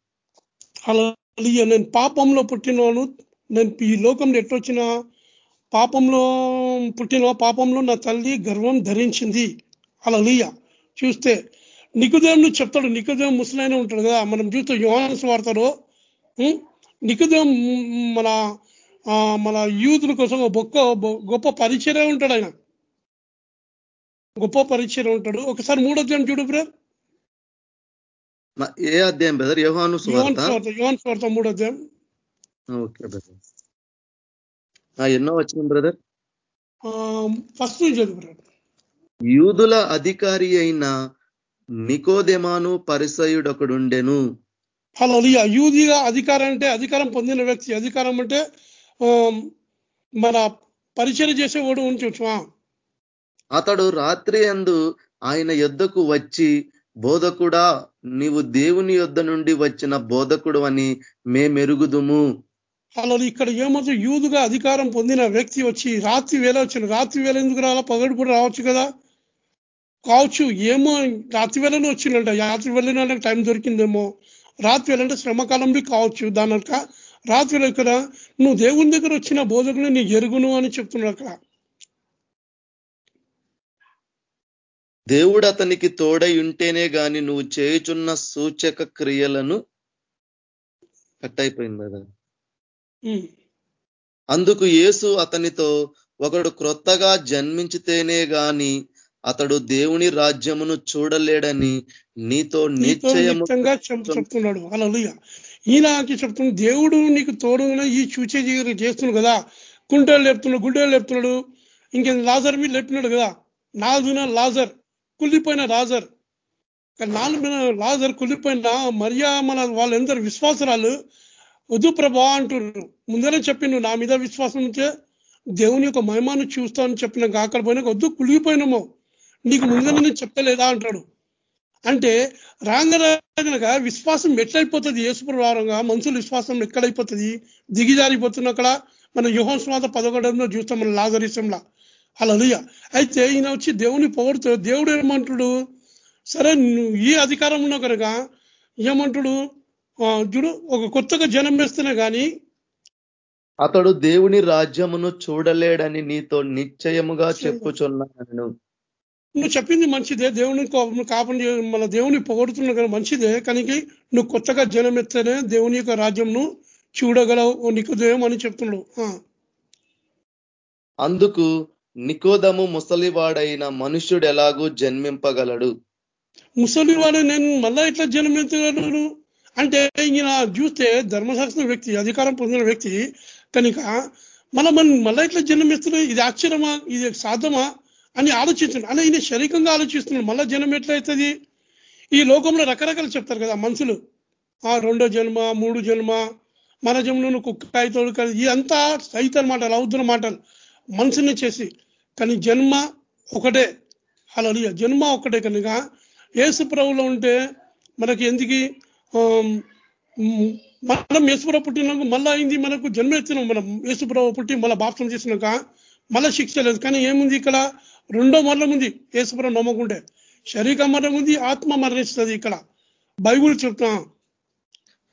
అలలియ నేను పాపంలో పుట్టినవాను నేను ఈ లోకంలో ఎట్టొచ్చిన పాపంలో పుట్టిన పాపంలో నా తల్లి గర్వం ధరించింది. అలలియ చూస్తే నికుదేవుని చెప్తాడు. నికుదేవం ముసలైన ఉంటాడు కదా. మనం చూస్తే యోహాన్స్ వాడతారు నికుదేవం మన మన యూతుల కోసం ఒక గొప్ప గొప్ప పరిచయం ఉంటాడు ఆయన. గొప్ప పరిచయం ఉంటాడు. ఒకసారి మూడో అధ్యాయం చూడు బ్రదర్. ఏ అధ్యాయం బ్రదర్? యోహాను యోహాన్ సువార్త? స్వార్థ మూడో అధ్యాయం. Okay brother. ఆ, ఎన్నో వచ్చిన బ్రదర్? ఫస్ట్ నుంచి బ్రదర్. యూదుల అధికారి అయిన నికోదెమాను పరిసయుడొకడుండెను. హలోలియా యూదిగా అధికారం అంటే అధికారం పొందిన వ్యక్తి అధికారం అంటే మన పరిచయం చేసేవాడు ఉంచు అతడు రాత్రి అందు ఆయన యొద్దకు వచ్చి బోధకుడా నీవు దేవుని యొద్ద నుండి వచ్చిన బోధకుడు అని మేమెరుగుదుము. అలా ఇక్కడ ఏమవుతుంది యూదుగా అధికారం పొందిన వ్యక్తి వచ్చి రాత్రి వేళ వచ్చిన రాత్రి వేళ ఎందుకు రావాలా పగడుపుడు రావచ్చు కదా. కావచ్చు ఏమో రాత్రి వేళనే వచ్చిందంట. రాత్రి వేళనే టైం దొరికిందేమో. రాత్రి వేళ అంటే శ్రమకాలంలో కావచ్చు దాని అక్క రాత్రి ఇక్కడ నువ్వు దేవుని దగ్గర వచ్చిన బోధకుని నీ ఎరుగును అని చెప్తున్నాడు అక్కడ. దేవుడు అతనికి తోడై ఉంటేనే గాని నువ్వు చేయుచున్న సూచక క్రియలను కట్ అయిపోయింది కదా. అందుకు యేసు అతనితో ఒకడు క్రొత్తగా జన్మించితేనే గాని అతడు దేవుని రాజ్యమును చూడలేడని నీతో నిశ్చయము చెప్- చెప్తున్నాడు. అలా ఈయనకి చెప్తున్నాడు దేవుడు నీకు తోడుగా ఈ చూచే చేస్తున్నాడు కదా. కుంటలు లేపుతున్నాడు గుడ్డలు లేపుతున్నాడు. ఇంకే లాజర్ మీద లేపినాడు కదా. నాలుగున లాజర్ కుళ్ళిపోయిన లాజర్ నాలుగు లాజర్ కుళ్ళిపోయిన మరియా మన వాళ్ళందరూ విశ్వాసరాలు వద్దు ప్రభా అంటున్నారు ముందరే చెప్పిండు నా మీద విశ్వాసం ఉంటే దేవుని యొక్క మహిమాను చూస్తానని చెప్పిన. అక్కడ పోయినా వద్దు కుళ్ళిపోయినామో. నీకు ముందరే నేను చెప్పలేదా అంటాడు. అంటే రాంగరాగనగా విశ్వాసం ఎట్లయిపోతుంది? యేసుప్రవారంగా మనుషుల విశ్వాసం ఎక్కడైపోతుంది? దిగిజారిపోతున్న అక్కడ మన యుహోన్ స్వాత పదకొండంలో చూస్తాం మన లాజరిసంలా అలలుయ అయితే ఈయన వచ్చి దేవుని పొగడుతూ దేవుడు ఏమంటాడు? సరే నువ్వు ఈ అధికారం ఉన్నా కనుక ఏమంటాడు? చూడు ఒక కొత్తగా జనం వేస్తేనే కానీ అతడు దేవుని రాజ్యమును చూడలేడని నీతో నిశ్చయముగా చెప్పుచున్నాను. నువ్వు చెప్పింది మంచిదే. దేవుని కో- కాపం చే- మన దేవుని పొగడుతున్నా కానీ మంచిదే. కానీ నువ్వు కొత్తగా జనం ఎత్తేనే దేవుని యొక్క రాజ్యంను చూడగలవు. ఓ నికుదేం అని చెప్తున్నాడు. అందుకు నికోదము ముసలివాడైన మనుష్యుడు ఎలాగూ జన్మింపగలడు? ముసలివాడు నేను మళ్ళా ఇట్లా జన్మించగలను? అంటే ఈయన చూస్తే ధర్మశాస్త్రం వ్యక్తి అధికారం పొందిన వ్యక్తి. కనుక మళ్ళా మనం మళ్ళా ఇట్లా జన్మిస్తున్నాడు? ఇది ఆశ్చర్యమా? ఇది సాధ్యమా? అని ఆలోచించండి. అని ఈయన శరీరంగా ఆలోచిస్తున్నాడు. మళ్ళా జన్మ ఎట్లయితుంది? ఈ లోకంలో రకరకాలు చెప్తారు కదా మనుషులు. ఆ రెండో జన్మ మూడు జన్మ మన జన్మను కుక్క అవుతాడు కానీ ఇదంతా సైతం మాటలు అవుతున్న మాటలు మనసుని చేసి. కానీ జన్మ ఒకటే. అలా జన్మ ఒకటే కనుక ఏసుప్రభులో ఉంటే మనకి ఎందుకు? మనం యేసుప్రభు పుట్టినాక మళ్ళా అయింది మనకు జన్మ ఎత్తినాం మనం. యేసుప్రభు పుట్టి మళ్ళీ బాప్సం చేసినాక మళ్ళా శిక్ష లేదు. కానీ ఏముంది ఇక్కడ? రెండో మరణం ఉంది. యేసుప్రభు నమ్మకుంటే. శరీర మరణం ఉంది ఆత్మ మరణిస్తుంది ఇక్కడ. బైబుల్ చెప్తా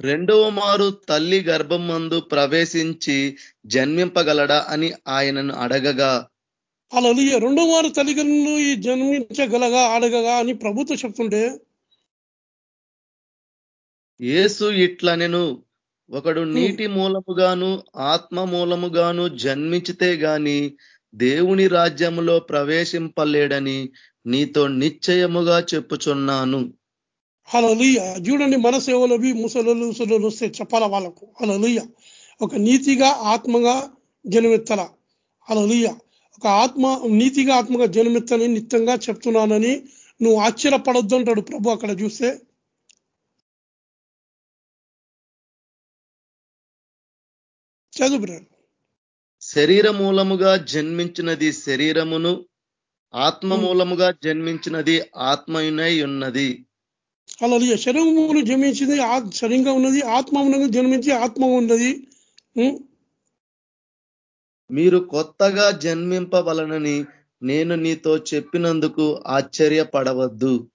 రెండవ మారు తల్లి గర్భం మందు ప్రవేశించి జన్మింపగలడా అని ఆయనను అడగగా. అలా రెండో వారు తల్లిదండ్రులు ఈ జన్మించగలగా అడగగా అని ప్రభుత్వం చెప్తుంటే. యేసు ఇట్లనెను ఒకడు నీటి మూలముగాను ఆత్మ మూలముగాను జన్మించితే గాని దేవుని రాజ్యములో ప్రవేశింపలేడని నీతో నిశ్చయముగా చెప్పుచున్నాను. అలా చూడండి మన సేవలోవి ముసలు ముసలు వస్తే చెప్పాల వాళ్ళకు? అలా ఒక నీతిగా ఆత్మగా జన్మెత్తల? అలా ఒక ఆత్మ నీతిగా ఆత్మగా జన్మెత్తని నిత్యంగా చెప్తున్నానని నువ్వు ఆశ్చర్యపడొద్దు అంటాడు ప్రభు అక్కడ చూస్తే. చదువు. శరీర మూలముగా జన్మించినది శరీరమును ఆత్మ మూలముగా జన్మించినది ఆత్మయునై ఉన్నది. అలా శరీరమును జన్మించింది శరీరంగా ఉన్నది ఆత్మమును జన్మించి ఆత్మ ఉన్నది? మీరు కొత్తగా జన్మింపవలనని నేను నీతో చెప్పినందుకు ఆశ్చర్యపడవద్దు.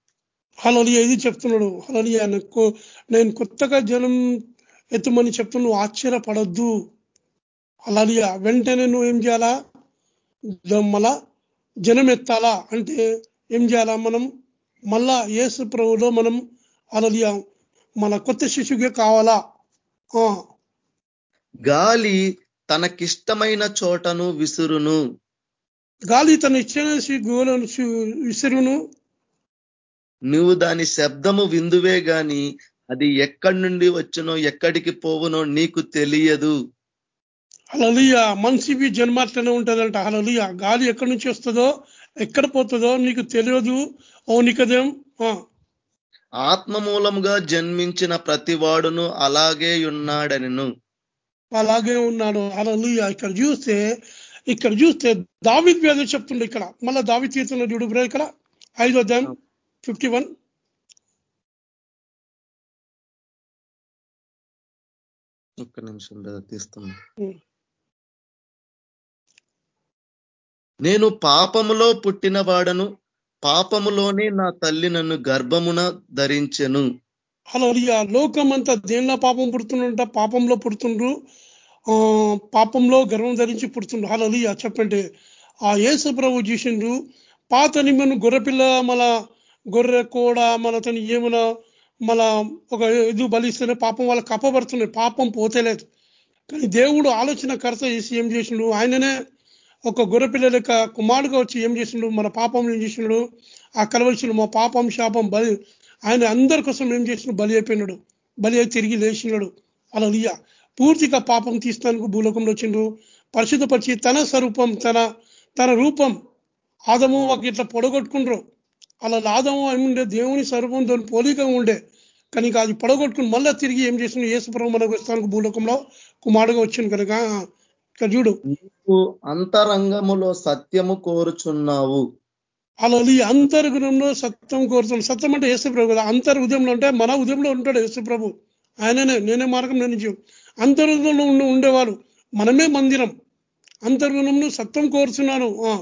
హలోలియ ఇది చెప్తున్నాడు. నాకు నేను కొత్తగా జనం ఎత్తుమని చెప్తున్నా నువ్వు ఆశ్చర్యపడద్దు. హలోలియ వెంటనే నువ్వు ఏం చేయాలా? మళ్ళా జనం ఎత్తాలా అంటే ఏం చేయాలా మనం? మళ్ళా యేసు ప్రభులో మనం హలోలియ మన కొత్త శిశువుగా కావాలా? గాలి తనకిష్టమైన చోటను విసురును. గాలి తన ఇచ్చిన గోలను విసురును. నువ్వు దాని శబ్దము విందువే గాని అది ఎక్కడి నుండి వచ్చునో ఎక్కడికి పోవునో నీకు తెలియదు. హలలియ మనిషివి జన్మ అట్లనే ఉంటుందంట. హలలియ గాలి ఎక్కడి నుంచి వస్తుందో ఎక్కడ పోతుందో నీకు తెలియదు. ఓ నికదేం ఆత్మ మూలముగా జన్మించిన ప్రతివాడును అలాగే ఉన్నాడనెను. అలాగే ఉన్నాడు. హలలియ ఇక్కడ చూస్తే ఇక్కడ చూస్తే దావిద్ వ్యాధి చెప్తుండే ఇక్కడ. మళ్ళా దావి తీర్థంలో చూడు బ్రో ఇక్కడ. ఐదో అధ్యాయం ఫిఫ్టీ వన్. ఒక్క నిమిషం తీస్తున్నా. నేను పాపములో పుట్టిన వాడను పాపములోనే నా తల్లి నన్ను గర్భమున ధరించెను. హలలియ లోకం అంతా దేనిలో పాపం పుడుతుండ పాపంలో పుడుతుండ్రు. పాపంలో గర్వం ధరించి పుడుతుండ్రు. హలలియ చెప్పండి. ఆ యేసు ప్రభు చూసిండ్రు. పాత నిమ్మను గొర్రెపిల్ల మన గొర్రె కోడ మన తను ఏమైనా మన ఒక ఇది బలిస్తేనే పాపం వాళ్ళకి కప్పబడుతున్నాయి పాపం పోతేలేదు. కానీ దేవుడు ఆలోచన కర్త చేసి ఏం చేసిండు? ఆయననే ఒక గొర్రెపిల్ల పిల్లల కుమారుడుగా వచ్చి ఏం చేసిండు? మన పాపం ఏం చేసినాడు ఆ కలవలసిన మా పాపం శాపం బలి ఆయన అందరి కోసం ఏం చేసినాడు బలి అయిపోయినాడు. బలి అయి తిరిగి లేచినాడు. అలా పూర్తిగా పాపం తీసినందుకు భూలోకంలో వచ్చిండు. పరిశుద్ధపరిచి తన స్వరూపం తన తన రూపం ఆదము ఒక ఇట్లా పొడగొట్టుకుండ్రు. అలా ఆదము ఏమి ఉండే దేవుని స్వరూపం దాని పోలిక ఉండే. కానీ అది పొడగొట్టుకుని మళ్ళీ తిరిగి ఏం చేసిన యేసుప్రభు మనకు వస్తానికి భూలోకంలో కుమారుడుగా వచ్చింది కనుక ఇక్కడ చూడు. నీవు అంతరంగములో సత్యము కోరుచున్నావు. అలా అంతర్గుణంలో సత్యం కోరుతున్నాడు. సత్యం అంటే యేసుప్రభు కదా. అంతర్ ఉదయంలో అంటే మన ఉదయంలో ఉంటాడు యేసుప్రభు. ఆయననే నేనే మార్గం నేను జీవం. అంతర్గుణంలో ఉండి ఉండేవాడు మనమే మందిరం. అంతర్గుణంలో సత్యం కోరుచున్నాను. ఆ,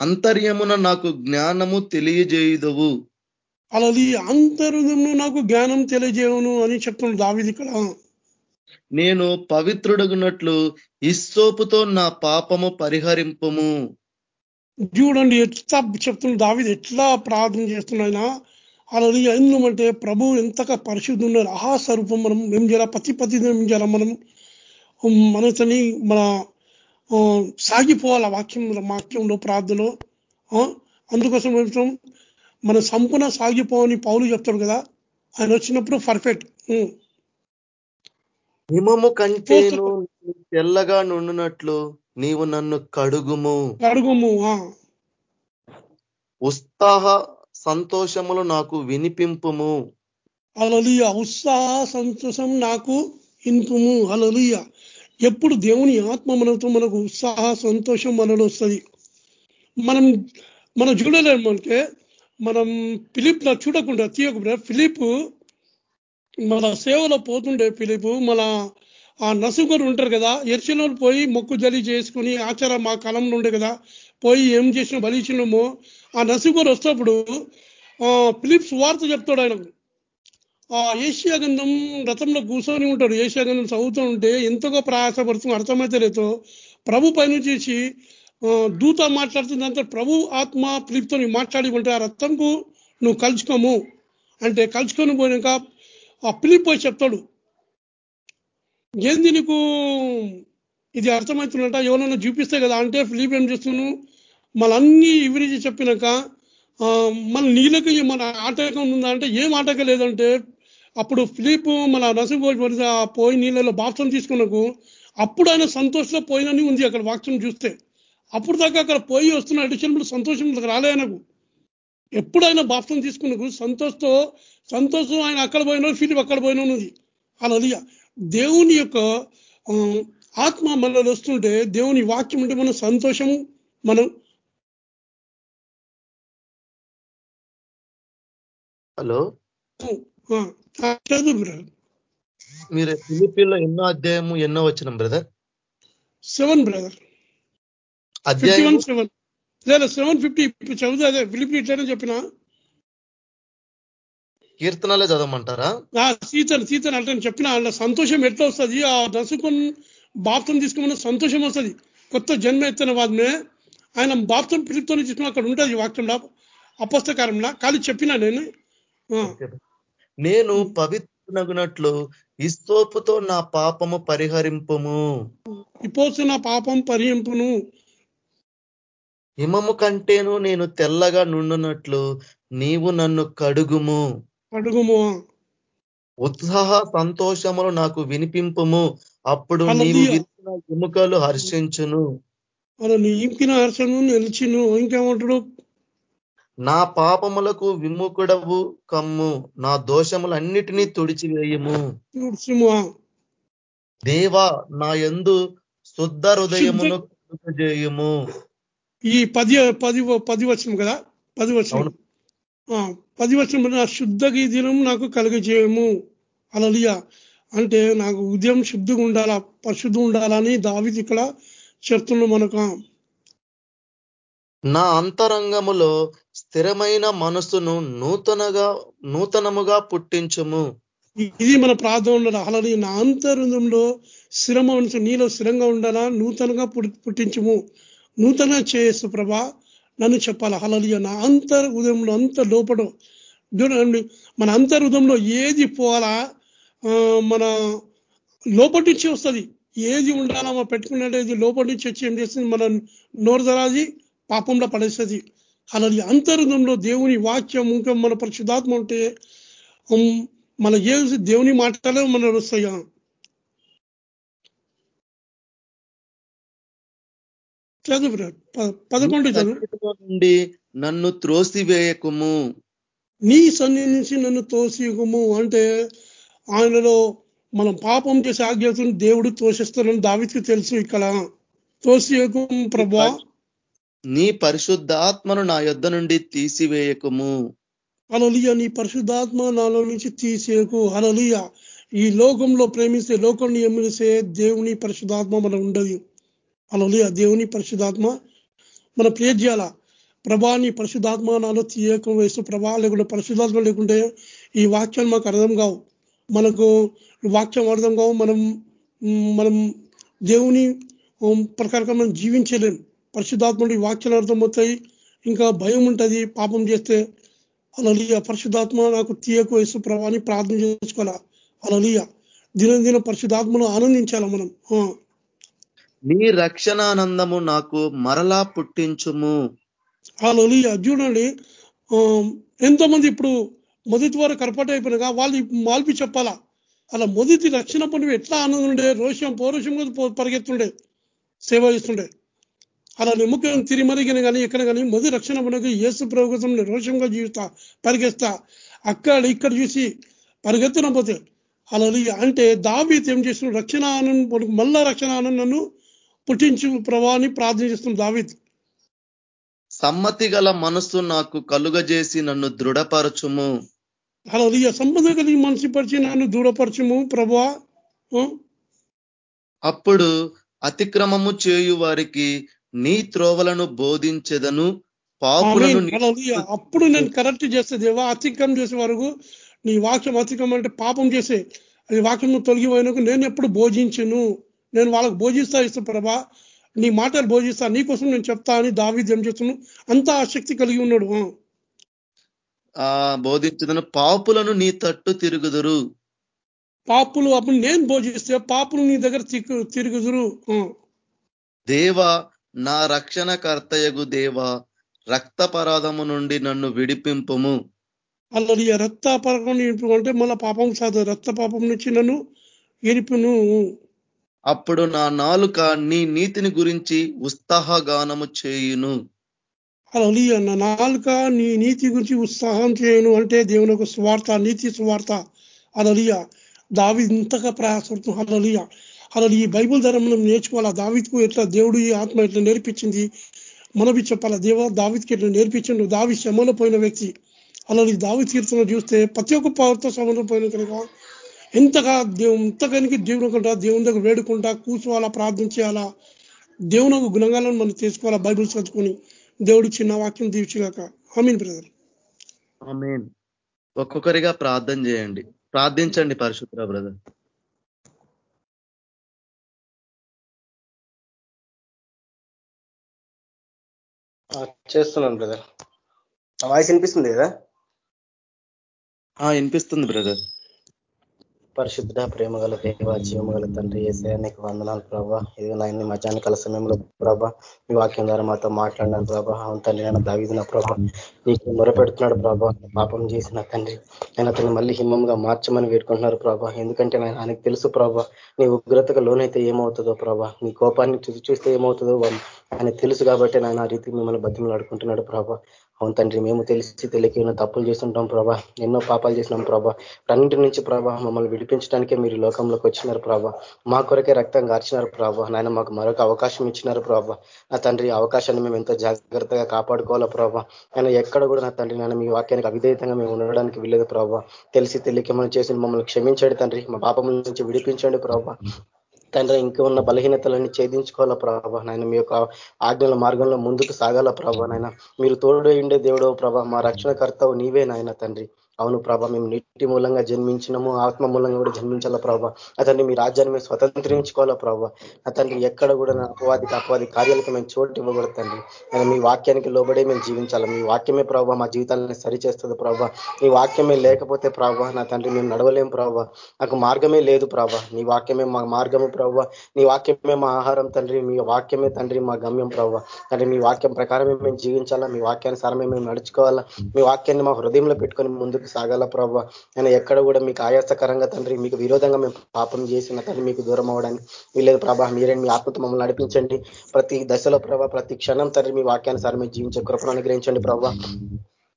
అంతర్యమున నాకు జ్ఞానము తెలియజేయుదవు. అలా ఈ అంతర్హృదయంలో నాకు జ్ఞానం తెలియజేయను అని చెప్తున్నాడు దావిది ఇక్కడ. నేను పవిత్రుడగునట్లు ఇస్సోపుతో నా పాపము పరిహరింపము. చూడండి ఎట్లా చెప్తున్న దావిది ఎట్లా ప్రార్థన చేస్తున్నాయినా అలా ఎందుకంటే ప్రభు ఎంతగా పరిశుద్ధున్నారు ఆహా స్వరూపం మనం ఏం చేయాలా? ప్రతి పతి ఏం చేయాలా? మనం మనసుని మన ఆ, సాగిపోవాలి వాక్యం వాక్యంలో ప్రార్థనలో? అందుకోసం ఏమిటం మన సంపూర్ణ సాగిపోవని పౌలు చెప్తాడు కదా? ఆయన వచ్చినప్పుడు పర్ఫెక్ట్ హిమము కంటేను తెల్లగా నుండునట్లు నీవు నన్ను కడుగుము. అడుగుము ఆ, ఉత్సాహ సంతోషములు నాకు వినిపింపుము. హల్లెలూయ. ఉత్సాహ సంతోషం నాకు ఇన్పుము హలలుయ ఎప్పుడు దేవుని ఆత్మ మనతో మనకు ఉత్సాహ సంతోషం మనలో వస్తుంది. మనం మనం చూడలేము అంటే మనం ఫిలిప్ చూడకుండా తీయకుండా ఫిలిప్ మన సేవలో పోతుండే ఫిలిప్ మన ఆ నసుగురు ఉంటారు కదా ఎర్చిలో పోయి మొక్కు జలి చేసుకుని ఆచారం మా కాలంలో ఉండే కదా పోయి ఏం చేసిన బలిచినమో ఆ నసుగురు వస్తేప్పుడు ఫిలిప్స్ వార్త చెప్తాడు ఆయనకు. ఆ ఏషియా గంధం రథంలో కూర్చొని ఉంటాడు. ఏషియా గంధం చదువుతూ ఉంటే ఎంతగా ప్రయాసపడుతుంది అర్థమైతే లేదో ప్రభు పైన చేసి దూత మాట్లాడుతుందంటే ప్రభు ఆత్మ ఫిలిప్తో మాట్లాడి ఉంటే ఆ రథంకు నువ్వు కలుచుకోము. అంటే కలుచుకొని పోయినాక ఆ ఫిలిప్ పోయి చెప్తాడు. ఏంది నీకు ఇది అర్థమవుతున్నట ఎవరన్నా చూపిస్తే కదా? అంటే ఫిలిప్ ఏం చేస్తున్నాను మళ్ళీ ఇవిరించి చెప్పినాక ఆ, మన నీళ్ళకి మన ఆటకం ఉందా అంటే ఏం ఆటక లేదంటే అప్పుడు ఫిలిప్ మన నరసింహ పోయి నీళ్ళలో బాప్సం తీసుకున్నకు అప్పుడు ఆయన సంతోషంలో పోయినని ఉంది అక్కడ వాక్యం చూస్తే. అప్పుడు దాకా అక్కడ పోయి వస్తున్న అడిషనల్ సంతోషం రాలే ఆయనకు. ఎప్పుడు ఆయన బాప్సం తీసుకున్నకు సంతోషంతో సంతోషం ఆయన అక్కడ పోయినా ఫిలిప్ అక్కడ పోయినా ఉన్నది అలా దేవుని యొక్క ఆత్మ మనలో వస్తుంటే దేవుని వాక్యం ఉంటే మనం సంతోషం మనం హలో? చదువు బ్రదర్. మీరు ఫిలిపిలో ఎన్నో అధ్యాయము ఎన్నో వచ్చిన బ్రదర్? Seven brother. అధ్యాయం వన్ సెవెన్. లేదా సెవెన్ ఫిఫ్టీ ఇప్పుడు చదువుతా అదే ఫిలిప్ ఇట్లనే చెప్పిన కీర్తనలే చదవమంటారా? ఆ సీతను సీతను అంటే చెప్పిన వాళ్ళ సంతోషం ఎట్లా వస్తుంది? ఆ దశకుని బాప్తం తీసుకున్న సంతోషం వస్తుంది. కొత్త జన్మ ఎత్తిన వాదినే ఆయన బాప్తం పిలుపుతో తీసుకుని అక్కడ ఉంటుంది వాక్యంలో అపస్తకారంలో. కానీ చెప్పినా నేను. నేను పవిత్రనగునట్లు ఇస్తోపుతో నా పాపము పరిహరింపుము. ఇపోసిన పాపం పరిహింపును హిమము కంటేను నేను తెల్లగా నుండునట్లు నీవు నన్ను కడుగుము. అడుగుము ఉత్సాహ సంతోషములు నాకు వినిపింపుము. అప్పుడు నీవు. విరిచిన ఎముకలు హర్షించును. అలా నీ ఇంకిన హర్షను నిలిచిను. ఇంకేమంటాడు నా పాపములకు విముకుడవు కమ్ము. నా దోషములన్నిటినీ తుడిచివేయము. తుడుచుము. దేవా నా యందు శుద్ధ హృదయమును కలుగజేయుము. ఈ పది పది పది వచ్చిన కదా? పది అవును. పది వచ్చిన నా శుద్ధ దినం నాకు కలుగజేయము. అలలియ అంటే నాకు ఉదయం శుద్ధిగా ఉండాలా పరిశుద్ధం ఉండాలని దావిది ఇక్కడ చెప్తున్నాం మనకు. నా అంతరంగములో స్థిరమైన మనసును నూతనగా నూతనముగా పుట్టించుము. ఇది మన ఉండాలి అలాని నా అంతరంగంలో స్థిరమ మనసు నీలో స్థిరంగా ఉండాలా నూతనంగా పుట్టి- పుట్టించుము. నూతన చేయస్సు ప్రభా నన్ను చెప్పాలి. హలలియ నా అంతర్ ఉదయంలో అంత లోపల చూడండి మన అంతర్ ఉదయంలో ఏది పోవాలా మన లోపటి నుంచి వస్తుంది. ఏది ఉండాలా మనం పెట్టుకున్నది లోపటి నుంచి వచ్చి ఏం చేస్తుంది? మన నోరు దరాది పాపంలో పడేస్తుంది. అలాది అంతర్గంలో దేవుని వాక్యం ఇంకా మన పరిశుద్ధాత్మ ఉంటే మన ఏ దేవుని మాటలే మన వస్తాయి? చదువు పదకొండు నుండి నన్ను త్రోసివేయకుము. నీ సన్నిధి నుంచి నన్ను తోసియకము అంటే ఆయనలో మనం పాపం చేసి ఆజ్ఞాతులను దేవుడు తోషిస్తానని దావికి తెలుసు ఇక్కడ. తోసియకం ప్రభా. నీ పరిశుద్ధాత్మను నా యొద్ద నుండి తీసివేయకుము. అలలియ నీ పరిశుద్ధాత్మ నాలో నుంచి తీసేకు అలలియ ఈ లోకంలో ప్రేమిస్తే లోకాన్ని ఎమ్మిలిసే దేవుని పరిశుద్ధాత్మ మన ఉండదు. అలలియ. దేవుని పరిశుద్ధాత్మ మన ప్రే చేయాల ప్రభా నీ పరిశుద్ధాత్మ నాలో తీయకం వేస్తూ ప్రభా లేకుంటే పరిశుద్ధాత్మ లేకుంటే ఈ వాక్యాలు మాకు అర్థం కావు. మనకు వాక్యం అర్థం కావు. మనం మనం దేవుని ప్రకారంగా మనం జీవించలేం. పరిశుద్ధాత్మడి వాక్యాలు అర్థమవుతాయి. ఇంకా భయం ఉంటుంది. పాపం చేస్తే అలలియ. పరిశుధాత్మ నాకు తీయకు వేసు ప్రభాని ప్రార్థన చేసుకోవాలా? అలలియ. దినదిన పరిశుధాత్మను ఆనందించాలా మనం? నీ రక్షణానందము నాకు మరలా పుట్టించుము. అలలియ చూడండి ఎంతోమంది ఇప్పుడు మొదటి వారు కరపట అయిపోయినాగా వాళ్ళు మాల్పి చెప్పాలా? అలా మొదటి రక్షణ పని ఎట్లా ఆనందం ఉండే? రోషం పౌరుషం పరిగెత్తుండే సేవ చేస్తుండే. అలా నిమ్మకం తిరిమరిగిన కానీ ఎక్కడ కానీ మొదటి రక్షణ మనకు ఏసు ప్రభుత్వం రోషంగా జీవిస్తా పరిగెస్తా అక్కడ ఇక్కడ చూసి పరిగెత్తున పోతే అలా అంటే దావీత్ ఏం చేసిన రక్షణ ఆనందం మళ్ళా రక్షణ ఆనందం నన్ను పుట్టించు ప్రభావాన్ని ప్రార్థన చేస్తుంది దావీత్ సమ్మతి గల మనస్సు నాకు కలుగజేసి నన్ను దృఢపరచుము. అలా సంబంధం కలిగి మనసు పరిచి నన్ను దృఢపరచుము ప్రభా. అప్పుడు అతిక్రమము చేయు వారికి నీ త్రోవలను బోధించదను. పాపులను అప్పుడు నేను కరెక్ట్ చేస్తే దేవా అతిక్రమం చేసే వరకు నీ వాక్యం అతిక్రమం అంటే పాపం చేసే. అది వాక్యం తొలగిపోయినకు నేను ఎప్పుడు బోధించను. నేను వాళ్ళకు బోధిస్తా ఇస్తా ప్రభా. నీ మాటలు బోధిస్తా నీకోసం నేను చెప్తా అని దావిద్యం చేస్తున్నాను అంత ఆసక్తి కలిగి ఉన్నాడు. ఆ. బోధించదను పాపులను నీ తట్టు తిరుగుదురు. పాపులు అప్పుడు నేను బోధిస్తే పాపులు నీ దగ్గర తిరుగుదురు. దేవ నా రక్షణ కర్తయగు దేవ రక్తపరాధము నుండి నన్ను విడిపింపము. అల్లది రక్తపరకం అంటే మళ్ళీ పాపం సాధు రక్త పాపం నుంచి నన్ను ఇరిపును అప్పుడు నా నాలుక నీ నీతిని గురించి ఉత్సాహగానము చేయును. అలలియ నా నాలుక నీ నీతి గురించి ఉత్సాహం చేయను అంటే దేవుని ఒక స్వార్థ నీతి స్వార్థ అలలియా దావి ఇంతగా ప్రయాసపడుతుంది అలలియా అలా ఈ బైబుల్ ధర మనం నేర్చుకోవాలా? దావిత్కు ఎట్లా దేవుడు ఈ ఆత్మ ఎట్లా నేర్పించింది? మనవి చెప్పాలా? దేవ దావిత్కి ఎట్లా నేర్పించిండు? దావి శ్రమలో పోయిన వ్యక్తి. అలా దావి తీర్థంలో చూస్తే ప్రతి ఒక్క పవర్తో శ్రమలో పోయిన కనుక ఎంతగా దేవు ఎంతగానికి దేవుడు కంటా దేవుని దగ్గర వేడుకుంటా కూర్చోవాలా ప్రార్థన చేయాలా? దేవుని గుణగాలను మనం తీసుకోవాలా బైబుల్ చదువుకొని దేవుడు చిన్న వాక్యం దీవించగాక. Amen brother. ఒక్కొక్కరిగా ప్రార్థన చేయండి. ప్రార్థించండి పరిశుద్ధ బ్రదర్. చేస్తున్నాను బ్రదర్. వాయిస్ వినిపిస్తుంది కదా? వినిపిస్తుంది బ్రదర్. పరిశుద్ధ ప్రేమ గల దేవ జీవము గల తండ్రి ఏసే నీకు వందనాలు ప్రభా. ఇది నాయన మధ్యాహ్న కాల సమయంలో ప్రభా మీ వాక్యం ద్వారా మాతో మాట్లాడినారు ప్రభా. అవును తండ్రి నేను దావిదిన ప్రభా. నీకు మొరపెడుతున్నాడు ప్రభా. పాపం చేసిన తండ్రి. నేను అతను మళ్ళీ హిమ్మంగా మార్చమని వేడుకుంటున్నారు ప్రభా. ఎందుకంటే నేను ఆయనకు తెలుసు ప్రభా నీ ఉగ్రతకు లోనైతే ఏమవుతుందో ప్రభా. నీ కోపాన్ని చూసి చూస్తే ఏమవుతుందో ఆయన తెలుసు కాబట్టి నాయన ఆ రీతికి మిమ్మల్ని బతిమలు ఆడుకుంటున్నాడు ప్రభా. అవును తండ్రి మేము తెలిసి తెలియక ఎన్నో తప్పులు చేస్తుంటాం ప్రభా. ఎన్నో పాపాలు చేసినాం ప్రభా. అన్నింటి నుంచి ప్రభా మమ్మల్ని విడిపించడానికే మీరు లోకంలోకి వచ్చినారు ప్రభా. మా కొరకే రక్తం గార్చినారు ప్రభా. నాయన మాకు మరొక అవకాశం ఇచ్చినారు ప్రభా. నా తండ్రి అవకాశాన్ని మేము ఎంతో జాగ్రత్తగా కాపాడుకోవాలా ప్రభా. ఆయన ఎక్కడ కూడా నా తండ్రి నాయన మీ వాక్యానికి అవిధేయతంగా మేము ఉండడానికి వీలేదు ప్రభా. తెలిసి తెలియక మనం చేసి మమ్మల్ని క్షమించండి తండ్రి. మా పాపం నుంచి విడిపించండి ప్రభా. తండ్రి ఇంకా ఉన్న బలహీనతలన్నీ ఛేదించుకోవాలా ప్రభా నాయన? మీ యొక్క ఆజ్ఞల మార్గంలో ముందుకు సాగాల ప్రభా నాయన? మీరు తోడు ఉండే దేవుడో ప్రభా మా రక్షణకర్తవు నీవే నాయన తండ్రి. అవును ప్రభా మేము నీటి మూలంగా జన్మించినము ఆత్మ మూలంగా కూడా జన్మించాలా ప్రభా? అతన్ని మీ రాజ్యాన్ని మేము స్వతంత్రించుకోవాలా ప్రభా? అతన్ని ఎక్కడ కూడా అపవాదికి అపవాది కార్యాలకు మేము చోటు ఇవ్వకూడదండి నేను మీ వాక్యానికి లోబడే మేము జీవించాలి? మీ వాక్యమే ప్రభావ మా జీవితాలను సరిచేస్తుంది ప్రభా. మీ వాక్యమే లేకపోతే ప్రభా నా తండ్రి మేము నడవలేం ప్రభావ నాకు మార్గమే లేదు ప్రభా. నీ వాక్యమే మా మార్గము ప్రభావ నీ వాక్యమే మా ఆహారం తండ్రి. మీ వాక్యమే తండ్రి మా గమ్యం ప్రభావ తండ్రి మీ వాక్యం ప్రకారమే మేము జీవించాలా? మీ వాక్యానుసారమే మేము నడుచుకోవాలా? మీ వాక్యాన్ని మా హృదయంలో పెట్టుకొని ముందుకు సాగాల ప్రభావ నేను ఎక్కడ కూడా మీకు ఆయాసకరంగా తండ్రి మీకు విరోధంగా మేము పాపం చేసిన తండ్రి మీకు దూరం అవ్వడానికి వీలేదు ప్రభా. మీరే మీ ఆత్మతో మమ్మల్ని నడిపించండి. ప్రతి దశలో ప్రభా ప్రతి క్షణం తండ్రి మీ వాక్యానుసారం జీవించే కృపను అనుగ్రహించండి ప్రభావ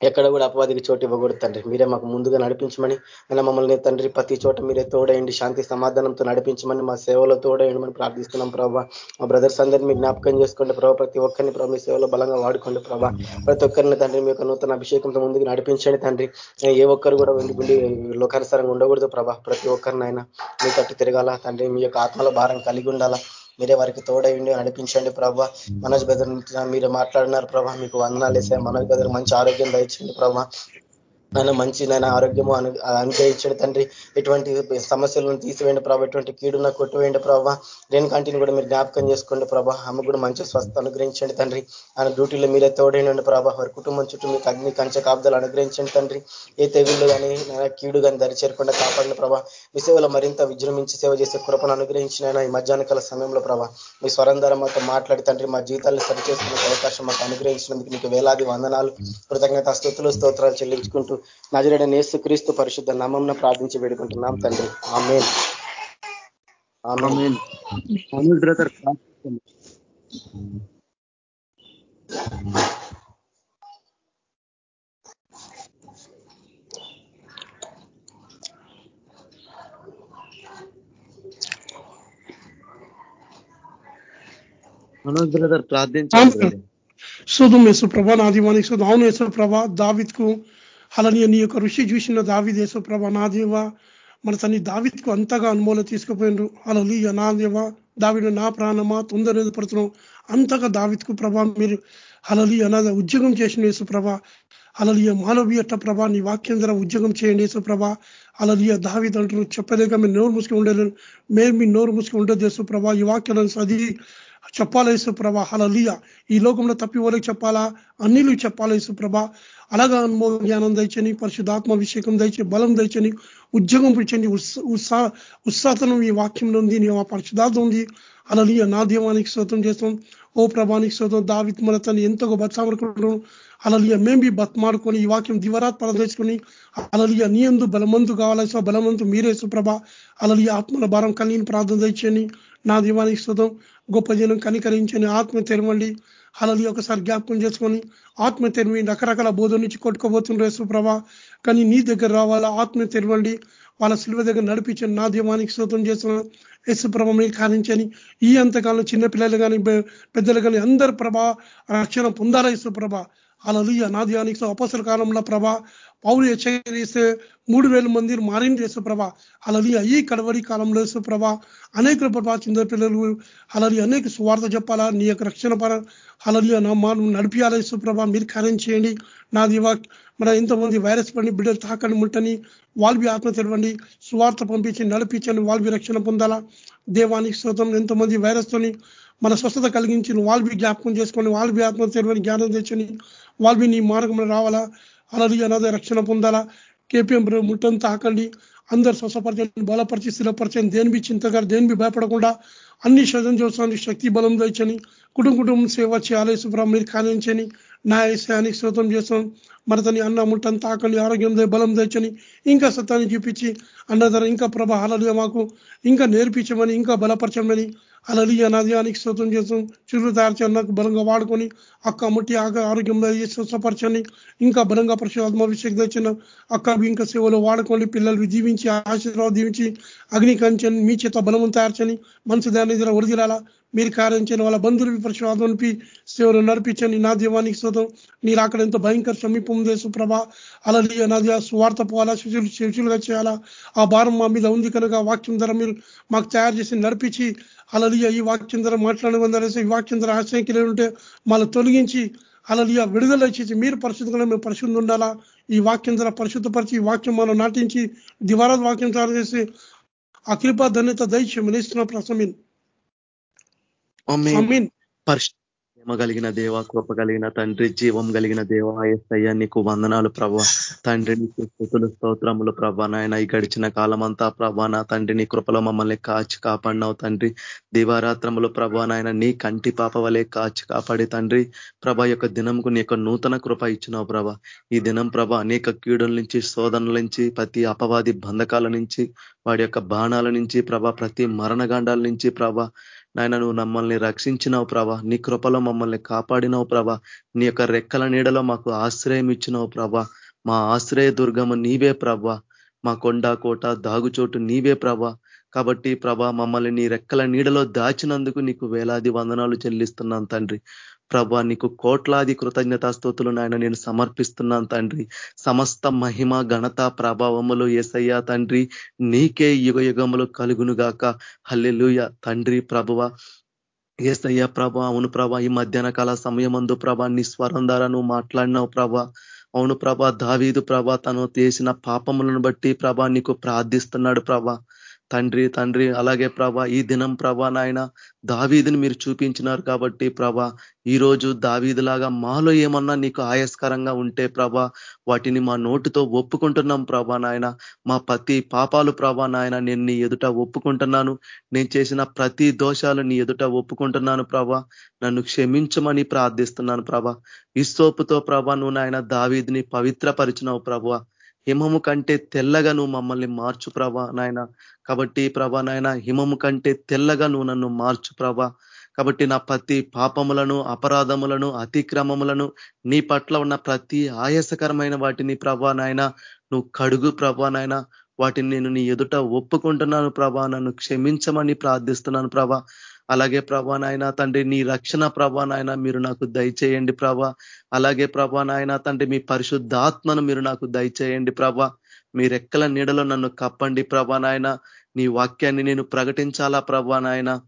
ఎక్కడ కూడా అపవాదికి చోటు ఇవ్వకూడదు తండ్రి. మీరే మాకు ముందుగా నడిపించమని అయినా మమ్మల్ని తండ్రి ప్రతి చోట మీరే తోడయండి శాంతి సమాధానంతో నడిపించమని మా సేవలో తోడయండి ప్రార్థిస్తున్నాం ప్రభావ మా బ్రదర్స్ అందరినీ మీరు జ్ఞాపకం చేసుకోండి ప్రభావ ప్రతి ఒక్కరిని ప్రభావ మీ సేవలో బలంగా వాడుకోండి ప్రభావ ప్రతి ఒక్కరిని తండ్రి మీ యొక్క నూతన అభిషేకంతో ముందుకు నడిపించండి తండ్రి. ఏ ఒక్కరు కూడా వెళ్ళి లోకానుసారంగా ఉండకూడదు ప్రభా. ప్రతి ఒక్కరినైనా మీ తట్టు తిరగాల తండ్రి. మీ యొక్క ఆత్మలో భారం కలిగి ఉండాలా. మీరే వారికి తోడైండి నడిపించండి ప్రభా. మనోజ్ బెదర్ మీరు మాట్లాడినారు ప్రభా మీకు వందనాలు వేసే మనోజ్ బెదర్ మంచి ఆరోగ్యం దయచండి ప్రభా. ఆయన మంచి నాయన ఆరోగ్యము అనుగ్రహించండి తండ్రి. ఎటువంటి సమస్యలను తీసివేయండి ప్రభావ ఎటువంటి కీడున కొట్టివేయండి ప్రభావ రేణుకాంటిని కూడా మీరు జ్ఞాపకం చేసుకోండి ప్రభా. ఆమె కూడా మంచి స్వస్థ అనుగ్రహించండి తండ్రి. ఆయన డ్యూటీలో మీరే తోడైనండి ప్రభా. వారి కుటుంబం చుట్టూ మీకు అగ్ని కంచ కాపుదలు అనుగ్రహించండి తండ్రి. ఏ తెగుళ్ళు కానీ కీడు కానీ దరి చేరకుండా కాపాడిన ప్రభా. మీ సేవలో మరింత విజృంభించి సేవ చేసే కృపను అనుగ్రహించిన ఈ మధ్యాహ్న కాల సమయంలో ప్రభా మీ స్వరం ద్వారా మాతో మాట్లాడి తండ్రి మా జీవితాలను సరిచేసుకునే అవకాశం మాకు అనుగ్రహించినందుకు మీకు వేలాది వందనాలు. కృతజ్ఞత స్థుతులు స్తోత్రాలు చెల్లించుకుంటూ నజరడ నేసు క్రీస్తు పరిశుద్ధ నామం ప్రార్థించి వేడుకుంటున్నాం తండ్రి. ఆమె బ్రదర్. మనోజ్ బ్రదర్. ప్రార్థించాలి శుధం యేసుప్రభ నా దీవానికి శుధం. అవును యేసుప్రభ దావిత్కు అలానే నీ యొక్క ఋషి చూసిన దావిద్ ప్రభ నా దేవ మన తన్ని దావిత్కు అంతగా అనుమూలం తీసుకుపోయినరు. అలలి నా దేవ దావిడు నా ప్రాణమా తొందర పడుతున్నాం అంతగా దావిత్కు ప్రభా మీరు అలలి అనాథ ఉద్యోగం చేసిన యేసుప్రభ అలలియ మానవీయట ప్రభా నీ వాక్యం ద్వారా ఉద్యోగం చేయండి యేసుప్రభ అలలియ దావిద్ అంటారు చెప్పలేక మీరు నోరు మూసుకు ఉండలేదు మేము మీ నోరు మూసుకు ఉండదు యేసుప్రభ ఈ వాక్యాలను చదివి చెప్పాలా యేసుప్రభ అలలియ ఈ లోకంలో తప్పి వాళ్ళకి చెప్పాలా? అన్నిలు చెప్పాలా యేసుప్రభ అలాగా అనుభవ జ్ఞానం దయచని పరిశుధాత్మ అభిషేకం దయచి బలం దయచని ఉద్యోగం పిలిచండి ఉత్సాహ ఉత్సాహతనం ఈ వాక్యంలో ఉంది నీ పరిశుధార్థం ఉంది. అలలియ నా దీవానికి శ్రోతం చేస్తాం. ఓ ప్రభానికి శ్రోతం దావిత్ మన తను ఎంతో బత్సామనుకుంటున్నాం అలలియ మేము బి బత్మాడుకొని ఈ వాక్యం దివరాత్ పరదేసుకొని అలలియ నీ ఎందు బలమంతు కావాలి సో బలమంతు మీరే సుప్రభ అలలియ ఆత్మల భారం కలిగిన ప్రార్థన తెచ్చని నా దీవానికి శ్రోతం గొప్ప జనం కనికరించని ఆత్మ తెరవండి అలలి ఒకసారి జ్ఞాపకం చేసుకొని ఆత్మ తెరివి రకరకాల బోధ నుంచి కొట్టుకోబోతుండ్రు యేసుప్రభ కానీ నీ దగ్గర రావాలా ఆత్మ తెరవండి వాళ్ళ సిల్వ దగ్గర నడిపించండి. నా దీవానికి శోతం చేసిన యశు ప్రభ మీరు కానించని ఈ అంతకాలం చిన్నపిల్లలు కానీ పెద్దలు కానీ అందరు ప్రభా రక్షణ పొందాలా యేసుప్రభ అలలుయ నా దీవానికి అపసర కాలంలో ప్రభా పౌరు హెచ్చరిస్తే మూడు వేల మంది మారింది యేసుప్రభ అలాది ఈ కడవరి కాలంలో యేసుప్రభ అనేక ప్రభా చిన్న పిల్లలు అలాది అనేక స్వార్థ చెప్పాలా నీ యొక్క రక్షణ పర అలలి నడిపియాల యేసుప్రభ మీరు కార్యం చేయండి. నా దివా మన ఎంతోమంది వైరస్ పడి బిడ్డలు తాకని ముట్టని వాళ్ళవి ఆత్మ తెరవండి. స్వార్థ పంపించి నడిపించండి వాళ్ళవి రక్షణ పొందాలా. దేవానికి శ్రోతం ఎంతోమంది వైరస్ తోని మన స్వస్థత కలిగించి వాళ్ళవి జ్ఞాపకం చేసుకొని వాళ్ళవి ఆత్మ తెరవని జ్ఞానం తెచ్చని వాళ్ళవి నీ మార్గంలో రావాలా. అలాది అనాథ రక్షణ పొందాలా? కేపీఎం ముట్టంతా తాకండి. అందరు స్వసపరచండి బలపరిచి స్థిరపరచండి. దేనివి చింతగారు దేనివి భయపడకుండా అన్ని శోధన చూస్తానికి శక్తి బలం తెచ్చని కుటుంబ కుటుంబం సేవ చేయాలి శుభ్రం మీరు కానించని న్యాయశానికి శ్రోతం చేస్తాం. మరతని అన్న ముట్టని తాకండి. ఆరోగ్యం బలం తెచ్చని ఇంకా సత్తాన్ని చూపించి అన్నధర ఇంకా ప్రభ అలలుగా మాకు ఇంకా నేర్పించమని ఇంకా బలపరచమని అలలి అనాదయానికి శ్రోతం చేస్తాం చిరు తయారు చేయడానికి బలంగా వాడుకొని అక్క ముట్టి ఆక ఆరోగ్యం స్వస్థపరచని ఇంకా బలంగా పరిశుభాత్మాభిషేక్ తెచ్చిన అక్క ఇంకా సేవలో వాడుకొని పిల్లలు జీవించి ఆశీర్వాదం దీవించి అగ్ని కంచని మీ చేత బలం తయారుచని మనసు దాని వరిదిలాలా మీరు కార్యం చేయని వాళ్ళ బంధువులు పరిశుభాత్మనిపి సేవలు నడిపించండి. నా దీవానికి శోతం మీరు అక్కడ ఎంతో భయంకర సమీపం చేసు ప్రభా అలలి నాది స్వార్థ పోవాలా శిశులు శిశులుగా చేయాలా? ఆ భారం మా మీద ఉంది కనుక వాక్యం ధర మీరు మాకు తయారు చేసి నడిపించి అలలియ ఈ వాక్యం ధర మాట్లాడమని ఈ వాక్యం ధర ఆశ్రయంకి ఉంటే మళ్ళీ తొలగించి అలలియ విడుదల చేసి మీరు పరిశుద్ధంగా మేము పరిశుద్ధి ఉండాలా? ఈ వాక్యం ధర పరిశుద్ధపరిచి ఈ వాక్యం మనం నాటించి దివారా వాక్యం తయారు చేసి ఆ కృపా ధన్యత దైత్యం ప్రసమీన్ ప్రేమ కలిగిన దేవ కృప కలిగిన తండ్రి జీవం కలిగిన దేవ ఎస్ఐయా నీకు వందనాలు ప్రభా. తండ్రి నీకు స్థుతులు స్తోత్రములు ప్రభా. నాయన ఈ గడిచిన కాలం అంతా ప్రభా నా తండ్రి నీ కృపలో మమ్మల్ని కాచి కాపాడినావు తండ్రి. దివారాత్రములు ప్రభా నాయన నీ కంటి పాప వలె కాచి కాపాడి తండ్రి. ప్రభా యొక్క దినంకు నీ యొక్క నూతన కృప ఇచ్చినావు ప్రభా. ఈ దినం ప్రభ అనేక కీడుల నుంచి శోధనల నుంచి ప్రతి అపవాది బంధకాల నుంచి వాడి యొక్క బాణాల నుంచి ప్రభ ప్రతి మరణగాండాల నుంచి ప్రభ నాయన నువ్వు మమ్మల్ని రక్షించినావు ప్రభా. నీ కృపలో మమ్మల్ని కాపాడినావు ప్రభా. నీ యొక్క రెక్కల నీడలో మాకు ఆశ్రయం ఇచ్చినావు ప్రభ. మా ఆశ్రయ దుర్గము నీవే ప్రభ. మా కొండ కోట దాగుచోటు నీవే ప్రభ. కాబట్టి ప్రభ మమ్మల్ని నీ రెక్కల నీడలో దాచినందుకు నీకు వేలాది వందనాలు చెల్లిస్తున్నాను తండ్రి. ప్రభా నీకు కోట్లాది కృతజ్ఞతాస్తోతులు నాయన. నేను సమర్పిస్తున్నాను తండ్రి. సమస్త మహిమ ఘనత ప్రభావములు ఎసయ్యా తండ్రి. నీకే యుగ యుగములు కలుగునుగాక. హల్లెలుయ తండ్రి ప్రభువ. ఏసయ్య ప్రభ అవును ప్రభ ఈ మధ్యాహ్న కాల సమయమందు ప్రభ నీ స్వరం ద్వారా నువ్వు మాట్లాడినావు ప్రభ. అవును ప్రభా దావీదు ప్రభా తను చేసిన పాపములను బట్టి ప్రభా నీకు ప్రార్థిస్తున్నాడు ప్రభా. తండ్రి తండ్రి అలాగే ప్రభా ఈ దినం ప్రభా నాయన దావీదిని మీరు చూపించినారు కాబట్టి ప్రభా ఈరోజు దావీదిలాగా మాలో ఏమన్నా నీకు ఆయస్కరంగా ఉంటే ప్రభా వాటిని మా నోటితో ఒప్పుకుంటున్నాం ప్రభా నాయన. మా ప్రతి పాపాలు ప్రభా నాయన నేను నీ ఎదుట ఒప్పుకుంటున్నాను. నేను చేసిన ప్రతి దోషాలు నీ ఎదుట ఒప్పుకుంటున్నాను ప్రభా. నన్ను క్షమించమని ప్రార్థిస్తున్నాను ప్రభా. ఇస్తోపుతో ప్రభా నువ్వు నాయన దావీదిని పవిత్రపరిచినావు ప్రభా. హిమము కంటే తెల్లగా నువ్వు మమ్మల్ని మార్చు ప్రభా నాయన. కాబట్టి ప్రభా నాయన హిమము కంటే తెల్లగా నువ్వు నన్ను మార్చు ప్రభా. కాబట్టి నా ప్రతి పాపములను అపరాధములను అతిక్రమములను నీ పట్ల ఉన్న ప్రతి ఆయాసకరమైన వాటిని ప్రభా నాయన నువ్వు కడుగు ప్రభా నాయన. వాటిని నేను నీ ఎదుట ఒప్పుకుంటున్నాను ప్రభా. నన్ను క్షమించమని ప్రార్థిస్తున్నాను ప్రభా. అలాగే ప్రభా నాయన తండ్రి నీ రక్షణ ప్రభా నాయన మీరు నాకు దయచేయండి ప్రభా. అలాగే ప్రభా నాయన తండ్రి మీ పరిశుద్ధాత్మను మీరు నాకు దయచేయండి ప్రభా. మీరెక్కల నీడలో నన్ను కప్పండి ప్రభా నాయన. నీ వాక్యాన్ని నేను ప్రకటించాలా ప్రభా నాయన.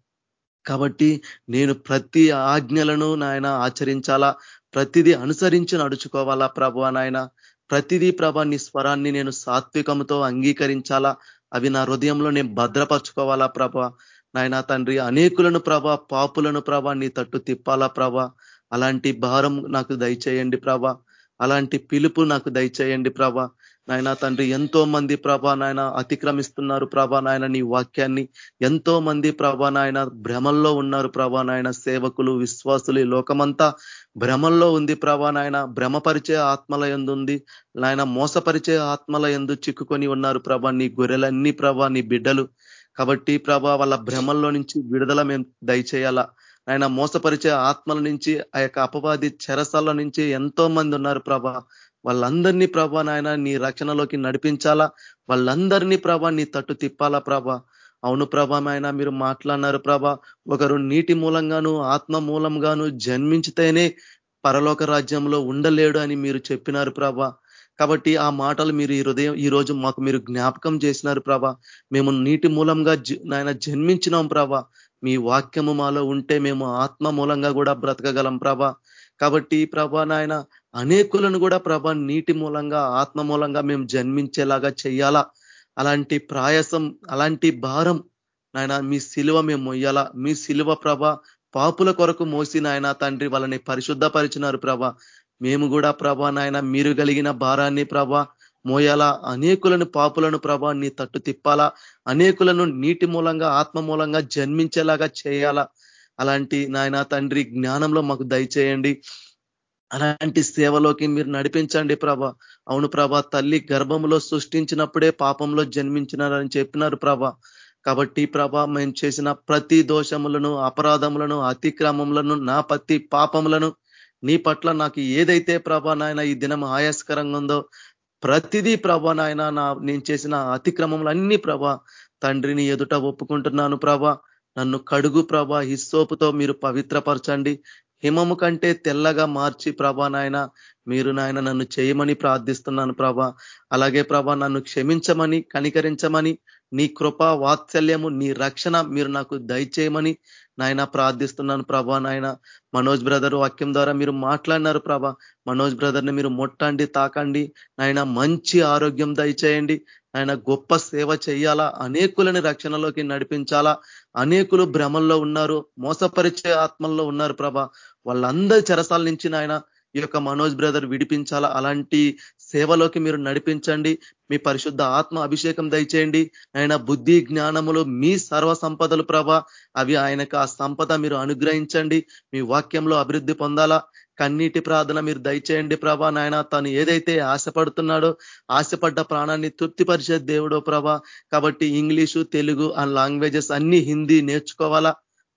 కాబట్టి నేను ప్రతి ఆజ్ఞలను నాయన ఆచరించాలా ప్రతిదీ అనుసరించి నడుచుకోవాలా ప్రభా నాయన. ప్రతిదీ ప్రభా నీ స్వరాన్ని నేను సాత్వికంతో అంగీకరించాలా అవి నా హృదయంలో నేను భద్రపరచుకోవాలా ప్రభా. నాయన తండ్రి అనేకులను ప్రభా పాపులను ప్రభా నీ తట్టు తిప్పాలా ప్రభ. అలాంటి భారం నాకు దయచేయండి ప్రభ. అలాంటి పిలుపు నాకు దయచేయండి ప్రభా. నాయన తండ్రి ఎంతో మంది ప్రభా నాయన అతిక్రమిస్తున్నారు ప్రభా నాయన నీ వాక్యాన్ని. ఎంతో మంది ప్రభా నాయన భ్రమల్లో ఉన్నారు ప్రభా నాయన సేవకులు విశ్వాసులు లోకమంతా భ్రమల్లో ఉంది ప్రభా నాయన. భ్రమపరిచే ఆత్మల ఉంది. నాయన మోసపరిచే ఆత్మల ఎందు చిక్కుకొని ఉన్నారు ప్రభా. నీ గొర్రెలన్నీ ప్రభా నీ బిడ్డలు కాబట్టి ప్రభా వాళ్ళ భ్రమల్లో నుంచి విడుదల మేము దయచేయాలా. ఆయన మోసపరిచే ఆత్మల నుంచి ఆ యొక్క అపవాది చెరసాల నుంచి ఎంతో మంది ఉన్నారు ప్రభా. వాళ్ళందరినీ ప్రభా నాయన నీ రక్షణలోకి నడిపించాలా? వాళ్ళందరినీ ప్రభా నీ తట్టు తిప్పాలా ప్రభా? అవును ప్రభా నాయన మీరు మాట్లాడినారు ప్రభా. ఒకరు నీటి మూలంగాను ఆత్మ మూలంగాను జన్మించితేనే పరలోక రాజ్యంలో ఉండలేడు అని మీరు చెప్పినారు ప్రభా. కాబట్టి ఆ మాటలు మీరు ఈ హృదయం ఈ రోజు మాకు మీరు జ్ఞాపకం చేసినారు ప్రభా. మేము నీటి మూలంగా నాయన జన్మించినాం ప్రభా. మీ వాక్యము మాలో ఉంటే మేము ఆత్మ మూలంగా కూడా బ్రతకగలం ప్రభా. కాబట్టి ప్రభా నాయన అనేకులను కూడా ప్రభ నీటి మూలంగా ఆత్మ మూలంగా మేము జన్మించేలాగా చెయ్యాలా? అలాంటి ప్రాయసం అలాంటి భారం నాయన మీ శిలువ మేము మొయ్యాలా? మీ శిలువ ప్రభ పాపుల కొరకు మోసి నాయన తండ్రి వాళ్ళని పరిశుద్ధపరిచినారు ప్రభ. మేము కూడా ప్రభా నాయన మీరు కలిగిన భారాన్ని ప్రభా మోయాలా అనేకులను పాపులను ప్రభా నీ తట్టు తిప్పాలా అనేకులను నీటి మూలంగా ఆత్మ మూలంగా జన్మించేలాగా చేయాలా. అలాంటి నాయన తండ్రి జ్ఞానంలో మాకు దయచేయండి. అలాంటి సేవలోకి మీరు నడిపించండి ప్రభ. అవును ప్రభ తల్లి గర్భంలో సృష్టించినప్పుడే పాపంలో జన్మించినారని చెప్పినారు ప్రభ. కాబట్టి ప్రభ మేము చేసిన ప్రతి దోషములను అపరాధములను అతిక్రమములను నా ప్రతి పాపములను నీ పట్ల నాకు ఏదైతే ప్రభా నాయన ఈ దినం ఆయాస్కరంగా ఉందో ప్రతిదీ ప్రభా నాయన నా నేను చేసిన అతిక్రమములు అన్ని ప్రభా తండ్రిని ఎదుట ఒప్పుకుంటున్నాను ప్రభా. నన్ను కడుగు ప్రభా హిస్సోపుతో మీరు పవిత్రపరచండి. హిమము కంటే తెల్లగా మార్చి ప్రభా నాయన మీరు నాయన నన్ను చేయమని ప్రార్థిస్తున్నాను ప్రభా. అలాగే ప్రభా నన్ను క్షమించమని కనికరించమని నీ కృప వాత్సల్యము నీ రక్షణ మీరు నాకు దయచేయమని నాయన ప్రార్థిస్తున్నాను ప్రభా నాయన. మనోజ్ బ్రదర్ వాక్యం ద్వారా మీరు మాట్లాడినారు ప్రభా. మనోజ్ బ్రదర్ని మీరు మొట్టండి తాకండి. నాయన మంచి ఆరోగ్యం దయచేయండి. ఆయన గొప్ప సేవ చేయాలా? అనేకులని రక్షణలోకి నడిపించాలా? అనేకులు భ్రమల్లో ఉన్నారు మోసపరిచే ఆత్మల్లో ఉన్నారు ప్రభ. వాళ్ళందరి చెరసాల నుంచి నాయన ఈ యొక్క మనోజ్ బ్రదర్ విడిపించాలా? అలాంటి సేవలోకి మీరు నడిపించండి. మీ పరిశుద్ధ ఆత్మ అభిషేకం దయచేయండి. ఆయన బుద్ధి జ్ఞానములు మీ సర్వ సంపదలు ప్రభ. అవి ఆయనకు ఆ సంపద మీరు అనుగ్రహించండి. మీ వాక్యంలో అభివృద్ధి పొందాలా? కన్నీటి ప్రార్థన మీరు దయచేయండి ప్రభా. నాయన తను ఏదైతే ఆశపడుతున్నాడో ఆశపడ్డ ప్రాణాన్ని తృప్తిపరిచే దేవుడో ప్రభా. కాబట్టి ఇంగ్లీషు తెలుగు ఆ లాంగ్వేజెస్ అన్ని హిందీ నేర్చుకోవాలా?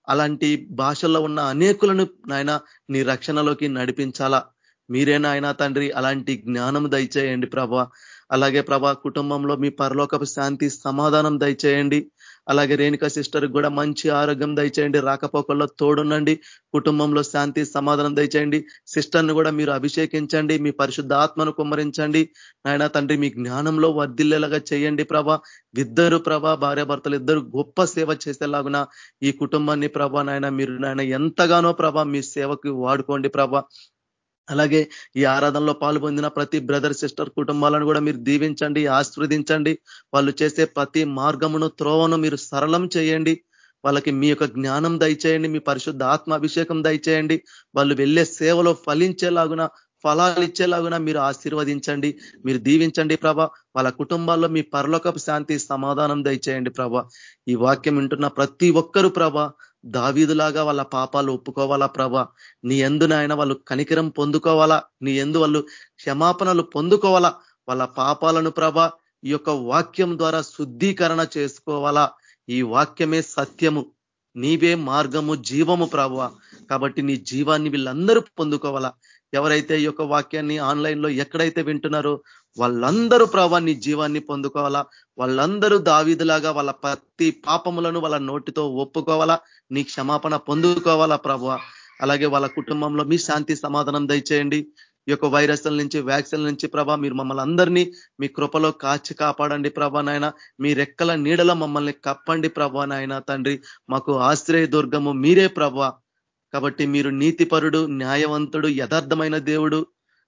అలాంటి భాషల్లో ఉన్న అనేకులను నాయన నీ రక్షణలోకి నడిపించాలా? మీరే నాయన తండ్రి అలాంటి జ్ఞానం దయచేయండి ప్రభా. అలాగే ప్రభా కుటుంబంలో మీ పరలోకపు శాంతి సమాధానం దయచేయండి. అలాగే రేణుక సిస్టర్ కూడా మంచి ఆరోగ్యం దయచేయండి. రాకపోకల్లో తోడునండి కుటుంబంలో శాంతి సమాధానం దయచేయండి. సిస్టర్ను కూడా మీరు అభిషేకించండి. మీ పరిశుద్ధ ఆత్మను కుమ్మరించండి. నాయన తండ్రి మీ జ్ఞానంలో వర్ధిల్లేలాగా చేయండి ప్రభా. ఇద్దరు ప్రభా భార్యాభర్తలు ఇద్దరు గొప్ప సేవ చేసేలాగున ఈ కుటుంబాన్ని ప్రభా నాయన మీరు నాయన ఎంతగానో ప్రభా మీ సేవకి వాడుకోండి ప్రభా. అలాగే ఈ ఆరాధనలో పాల్పొందిన ప్రతి బ్రదర్ సిస్టర్ కుటుంబాలను కూడా మీరు దీవించండి ఆస్వాదించండి వాళ్ళు చేసే ప్రతి మార్గమును త్రోవను మీరు సరళం చేయండి. వాళ్ళకి మీ యొక్క జ్ఞానం దయచేయండి మీ పరిశుద్ధ ఆత్మాభిషేకం దయచేయండి. వాళ్ళు వెళ్ళే సేవలో ఫలించేలాగున ఫలాలు ఇచ్చేలాగున మీరు ఆశీర్వదించండి మీరు దీవించండి ప్రభ. వాళ్ళ కుటుంబాల్లో మీ పరలోకపు శాంతి సమాధానం దయచేయండి ప్రభ. ఈ వాక్యం వింటున్న ప్రతి ఒక్కరు ప్రభ దావీదులాగా వాళ్ళ పాపాలు ఒప్పుకోవాలా ప్రభ? నీ ఎందు నాయన వాళ్ళు కనికరం పొందుకోవాలా? నీ ఎందు వాళ్ళు క్షమాపణలు పొందుకోవాలా? వాళ్ళ పాపాలను ప్రభ ఈ యొక్క వాక్యం ద్వారా శుద్ధీకరణ చేసుకోవాలా? ఈ వాక్యమే సత్యము. నీవే మార్గము జీవము ప్రభ. కాబట్టి నీ జీవాన్ని వీళ్ళందరూ పొందుకోవాలా? ఎవరైతే ఈ యొక్క వాక్యాన్ని ఆన్లైన్లో ఎక్కడైతే వింటున్నారో వాళ్ళందరూ ప్రభా నీ జీవాన్ని పొందుకోవాలా? వాళ్ళందరూ దావీదులాగా వాళ్ళ ప్రతి పాపములను వాళ్ళ నోటితో ఒప్పుకోవాలా? నీ క్షమాపణ పొందుకోవాలా ప్రభు? అలాగే వాళ్ళ కుటుంబంలో మీ శాంతి సమాధానం దయచేయండి. ఈ యొక్క వైరస్ల నుంచి వ్యాక్సిన్ల నుంచి ప్రభా మీరు మమ్మల్ని అందరినీ మీ కృపలో కాచి కాపాడండి ప్రభా నాయన. మీ రెక్కల నీడలో మమ్మల్ని కప్పండి ప్రభా నాయన తండ్రి. మాకు ఆశ్రయ దుర్గము మీరే ప్రభా. కాబట్టి మీరు నీతిపరుడు న్యాయవంతుడు యథార్థమైన దేవుడు.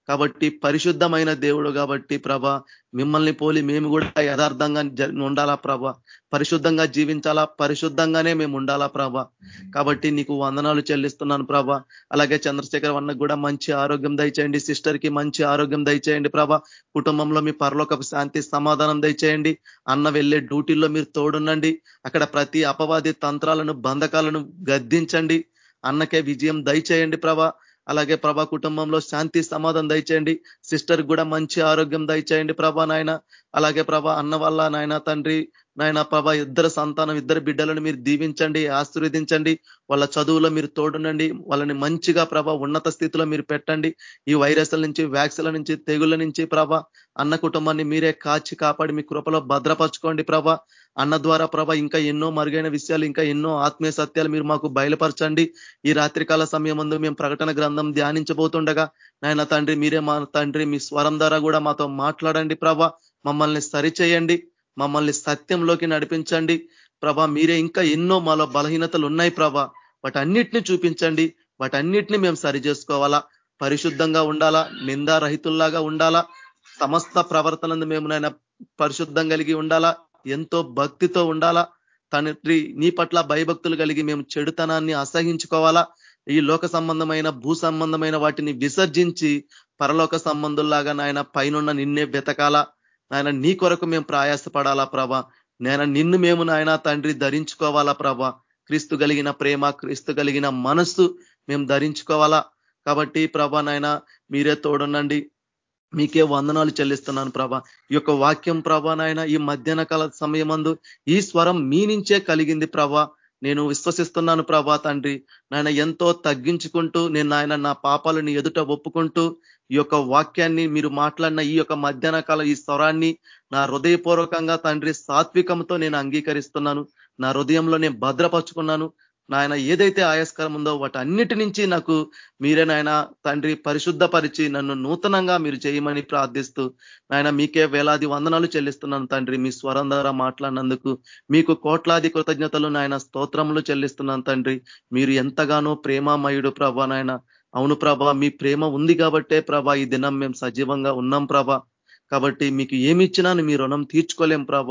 కాబట్టి పరిశుద్ధమైన దేవుడు కాబట్టి ప్రభ మిమ్మల్ని పోలి మేము కూడా యథార్థంగా ఉండాలా ప్రభ? పరిశుద్ధంగా జీవించాలా? పరిశుద్ధంగానే మేము ఉండాలా ప్రభ? కాబట్టి నీకు వందనాలు చెల్లిస్తున్నాను ప్రభ. అలాగే చంద్రశేఖర్ అన్నకు కూడా మంచి ఆరోగ్యం దయచేయండి. సిస్టర్కి మంచి ఆరోగ్యం దయచేయండి ప్రభ. కుటుంబంలో మీ పరలోకపు శాంతి సమాధానం దయచేయండి. అన్న వెళ్ళే డ్యూటీల్లో మీరు తోడుండండి. అక్కడ ప్రతి అపవాది తంత్రాలను బంధకాలను గద్దించండి. అన్నకే విజయం దయచేయండి ప్రభా. అలాగే ప్రభా కుటుంబంలో శాంతి సమాధానం దయచేయండి. సిస్టర్ కూడా మంచి ఆరోగ్యం దయచేయండి ప్రభా నాయన. అలాగే ప్రభా అన్న వల్ల నాయన తండ్రి నాయన ప్రభా ఇద్దరు సంతానం ఇద్దరు బిడ్డలను మీరు దీవించండి ఆశీర్వదించండి. వాళ్ళ చదువులో మీరు తోడునండి వాళ్ళని మంచిగా ప్రభ ఉన్నత స్థితిలో మీరు పెట్టండి. ఈ వైరస్ల నుంచి వ్యాక్సిన్ల నుంచి తెగుళ్ళ నుంచి ప్రభ అన్న కుటుంబాన్ని మీరే కాచి కాపాడి మీ కృపలో భద్రపరచుకోండి ప్రభ. అన్న ద్వారా ప్రభ ఇంకా ఎన్నో మరుగైన విషయాలు ఇంకా ఎన్నో ఆత్మీయ సత్యాలు మీరు మాకు బయలుపరచండి. ఈ రాత్రికాల సమయం ముందు మేము ప్రకటన గ్రంథం ధ్యానించబోతుండగా నాయన తండ్రి మీరే మా తండ్రి మీ స్వరం ద్వారా కూడా మాతో మాట్లాడండి ప్రభ. మమ్మల్ని సరిచేయండి మమ్మల్ని సత్యంలోకి నడిపించండి. ప్రభ మీరే ఇంకా ఎన్నో మాలో బలహీనతలు ఉన్నాయి ప్రభ. వాటన్నిటిని చూపించండి వాటన్నిటిని మేము సరి చేసుకోవాలా. పరిశుద్ధంగా ఉండాలా నిందారహితుల్లాగా ఉండాలా. సమస్త ప్రవర్తనను మేము నాయన పరిశుద్ధం కలిగి ఉండాలా. ఎంతో భక్తితో ఉండాలా? తండ్రి నీ పట్ల భయభక్తులు కలిగి మేము చెడుతనాన్ని అసహించుకోవాలా? ఈ లోక సంబంధమైన భూ సంబంధమైన వాటిని విసర్జించి పరలోక సంబంధుల్లాగా నాయన పైనున్న నిన్నే వెతకాలా? నాయన నీ కొరకు మేము ప్రయాసపడాలా ప్రభా? నేను నిన్ను మేము నాయన తండ్రి ధరించుకోవాలా ప్రభా? క్రీస్తు కలిగిన ప్రేమ క్రీస్తు కలిగిన మనస్సు మేము ధరించుకోవాలా? కాబట్టి ప్రభా నాయన మీరే తోడునండి మీకే వందనాలు చెల్లిస్తున్నాను ప్రభ. ఈ యొక్క వాక్యం ప్రభ నాయన ఈ మధ్యాహ్న కాల సమయమందు ఈ స్వరం మీ నుంచే కలిగింది ప్రభ. నేను విశ్వసిస్తున్నాను ప్రభా తండ్రి. నాయన ఎంతో తగ్గించుకుంటూ నేను నాయన నా పాపాలను ఎదుట ఒప్పుకుంటూ ఈ యొక్క వాక్యాన్ని మీరు మాట్లాడిన ఈ యొక్క మధ్యాహ్న కాల ఈ స్వరాన్ని నా హృదయపూర్వకంగా తండ్రి సాత్వికంతో నేను అంగీకరిస్తున్నాను. నా హృదయంలో నేను భద్రపరుచుకున్నాను. నాయన ఏదైతే ఆయాస్కరం ఉందో వాటి అన్నిటి నుంచి నాకు మీరే నాయన తండ్రి పరిశుద్ధపరిచి నన్ను నూతనంగా మీరు చేయమని ప్రార్థిస్తూ నాయన మీకే వేలాది వందనాలు చెల్లిస్తున్నాను తండ్రి. మీ స్వరం ద్వారా మాట్లాడినందుకు మీకు కోట్లాది కృతజ్ఞతలు నాయన స్తోత్రములు చెల్లిస్తున్నాను తండ్రి. మీరు ఎంతగానో ప్రేమామయుడు ప్రభా నాయన. అవును ప్రభ మీ ప్రేమ ఉంది కాబట్టే ప్రభ ఈ దినం మేము సజీవంగా ఉన్నాం ప్రభ. కాబట్టి మీకు ఏమి ఇచ్చినాను మీ రుణం తీర్చుకోలేం ప్రభ.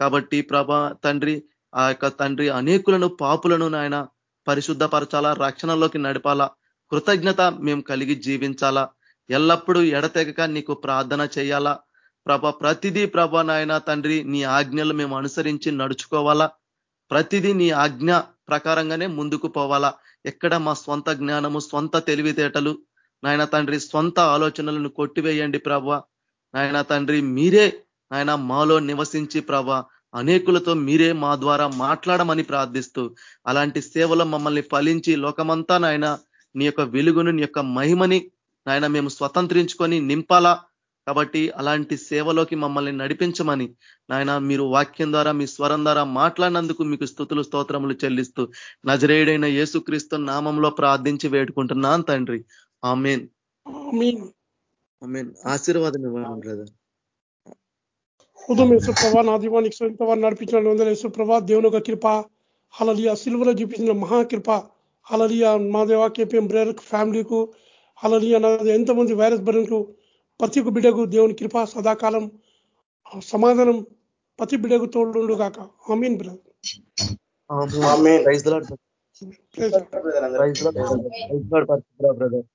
కాబట్టి ప్రభ తండ్రి ఆ యొక్క తండ్రి అనేకులను పాపులను నాయన పరిశుద్ధపరచాలా రక్షణలోకి నడిపాలా కృతజ్ఞత మేము కలిగి జీవించాలా ఎల్లప్పుడూ ఎడతెగక నీకు ప్రార్థన చేయాలా. ప్రభ ప్రతిదీ ప్రభ నాయన తండ్రి నీ ఆజ్ఞలు మేము అనుసరించి నడుచుకోవాలా. ప్రతిదీ నీ ఆజ్ఞ ప్రకారంగానే ముందుకు పోవాలా. ఎక్కడ మా స్వంత జ్ఞానము స్వంత తెలివితేటలు నాయన తండ్రి స్వంత ఆలోచనలను కొట్టివేయండి ప్రభ. నాయన తండ్రి మీరే నాయన మాలో నివసించి ప్రభ అనేకులతో మీరే మా ద్వారా మాట్లాడమని ప్రార్థిస్తూ అలాంటి సేవలో మమ్మల్ని ఫలించి లోకమంతా నాయన నీ యొక్క వెలుగును నీ యొక్క మహిమని నాయన మేము స్వతంత్రించుకొని నింపాలా. కాబట్టి అలాంటి సేవలోకి మమ్మల్ని నడిపించమని నాయన మీరు వాక్యం ద్వారా మీ స్వరం ద్వారా మాట్లాడినందుకు మీకు స్థుతులు స్తోత్రములు చెల్లిస్తూ నజరేయుడైన యేసుక్రీస్తు నామంలో ప్రార్థించి వేడుకుంటున్నాను తండ్రి. ఆమెన్. ఆశీర్వాదం ఇవ్వండి బ్రదర్. ఉదయం యేసుప్రభ నా దీవానికి వారు నడిపించిన వందల యేసుప్రభ దేవుని ఒక కృప అలలియ సిల్వలో చూపించిన మహాకృప అలలియ మా దేవా కేపీఎం బ్రేర్ ఫ్యామిలీకు అలా ఎంతమంది వైరస్ భరణకు ప్రతి ఒక్క బిడ్డకు దేవుని కృప సదాకాలం సమాధానం ప్రతి బిడ్డకు తోడు కాక అమీన్ బ్రదర్. బ్రదర్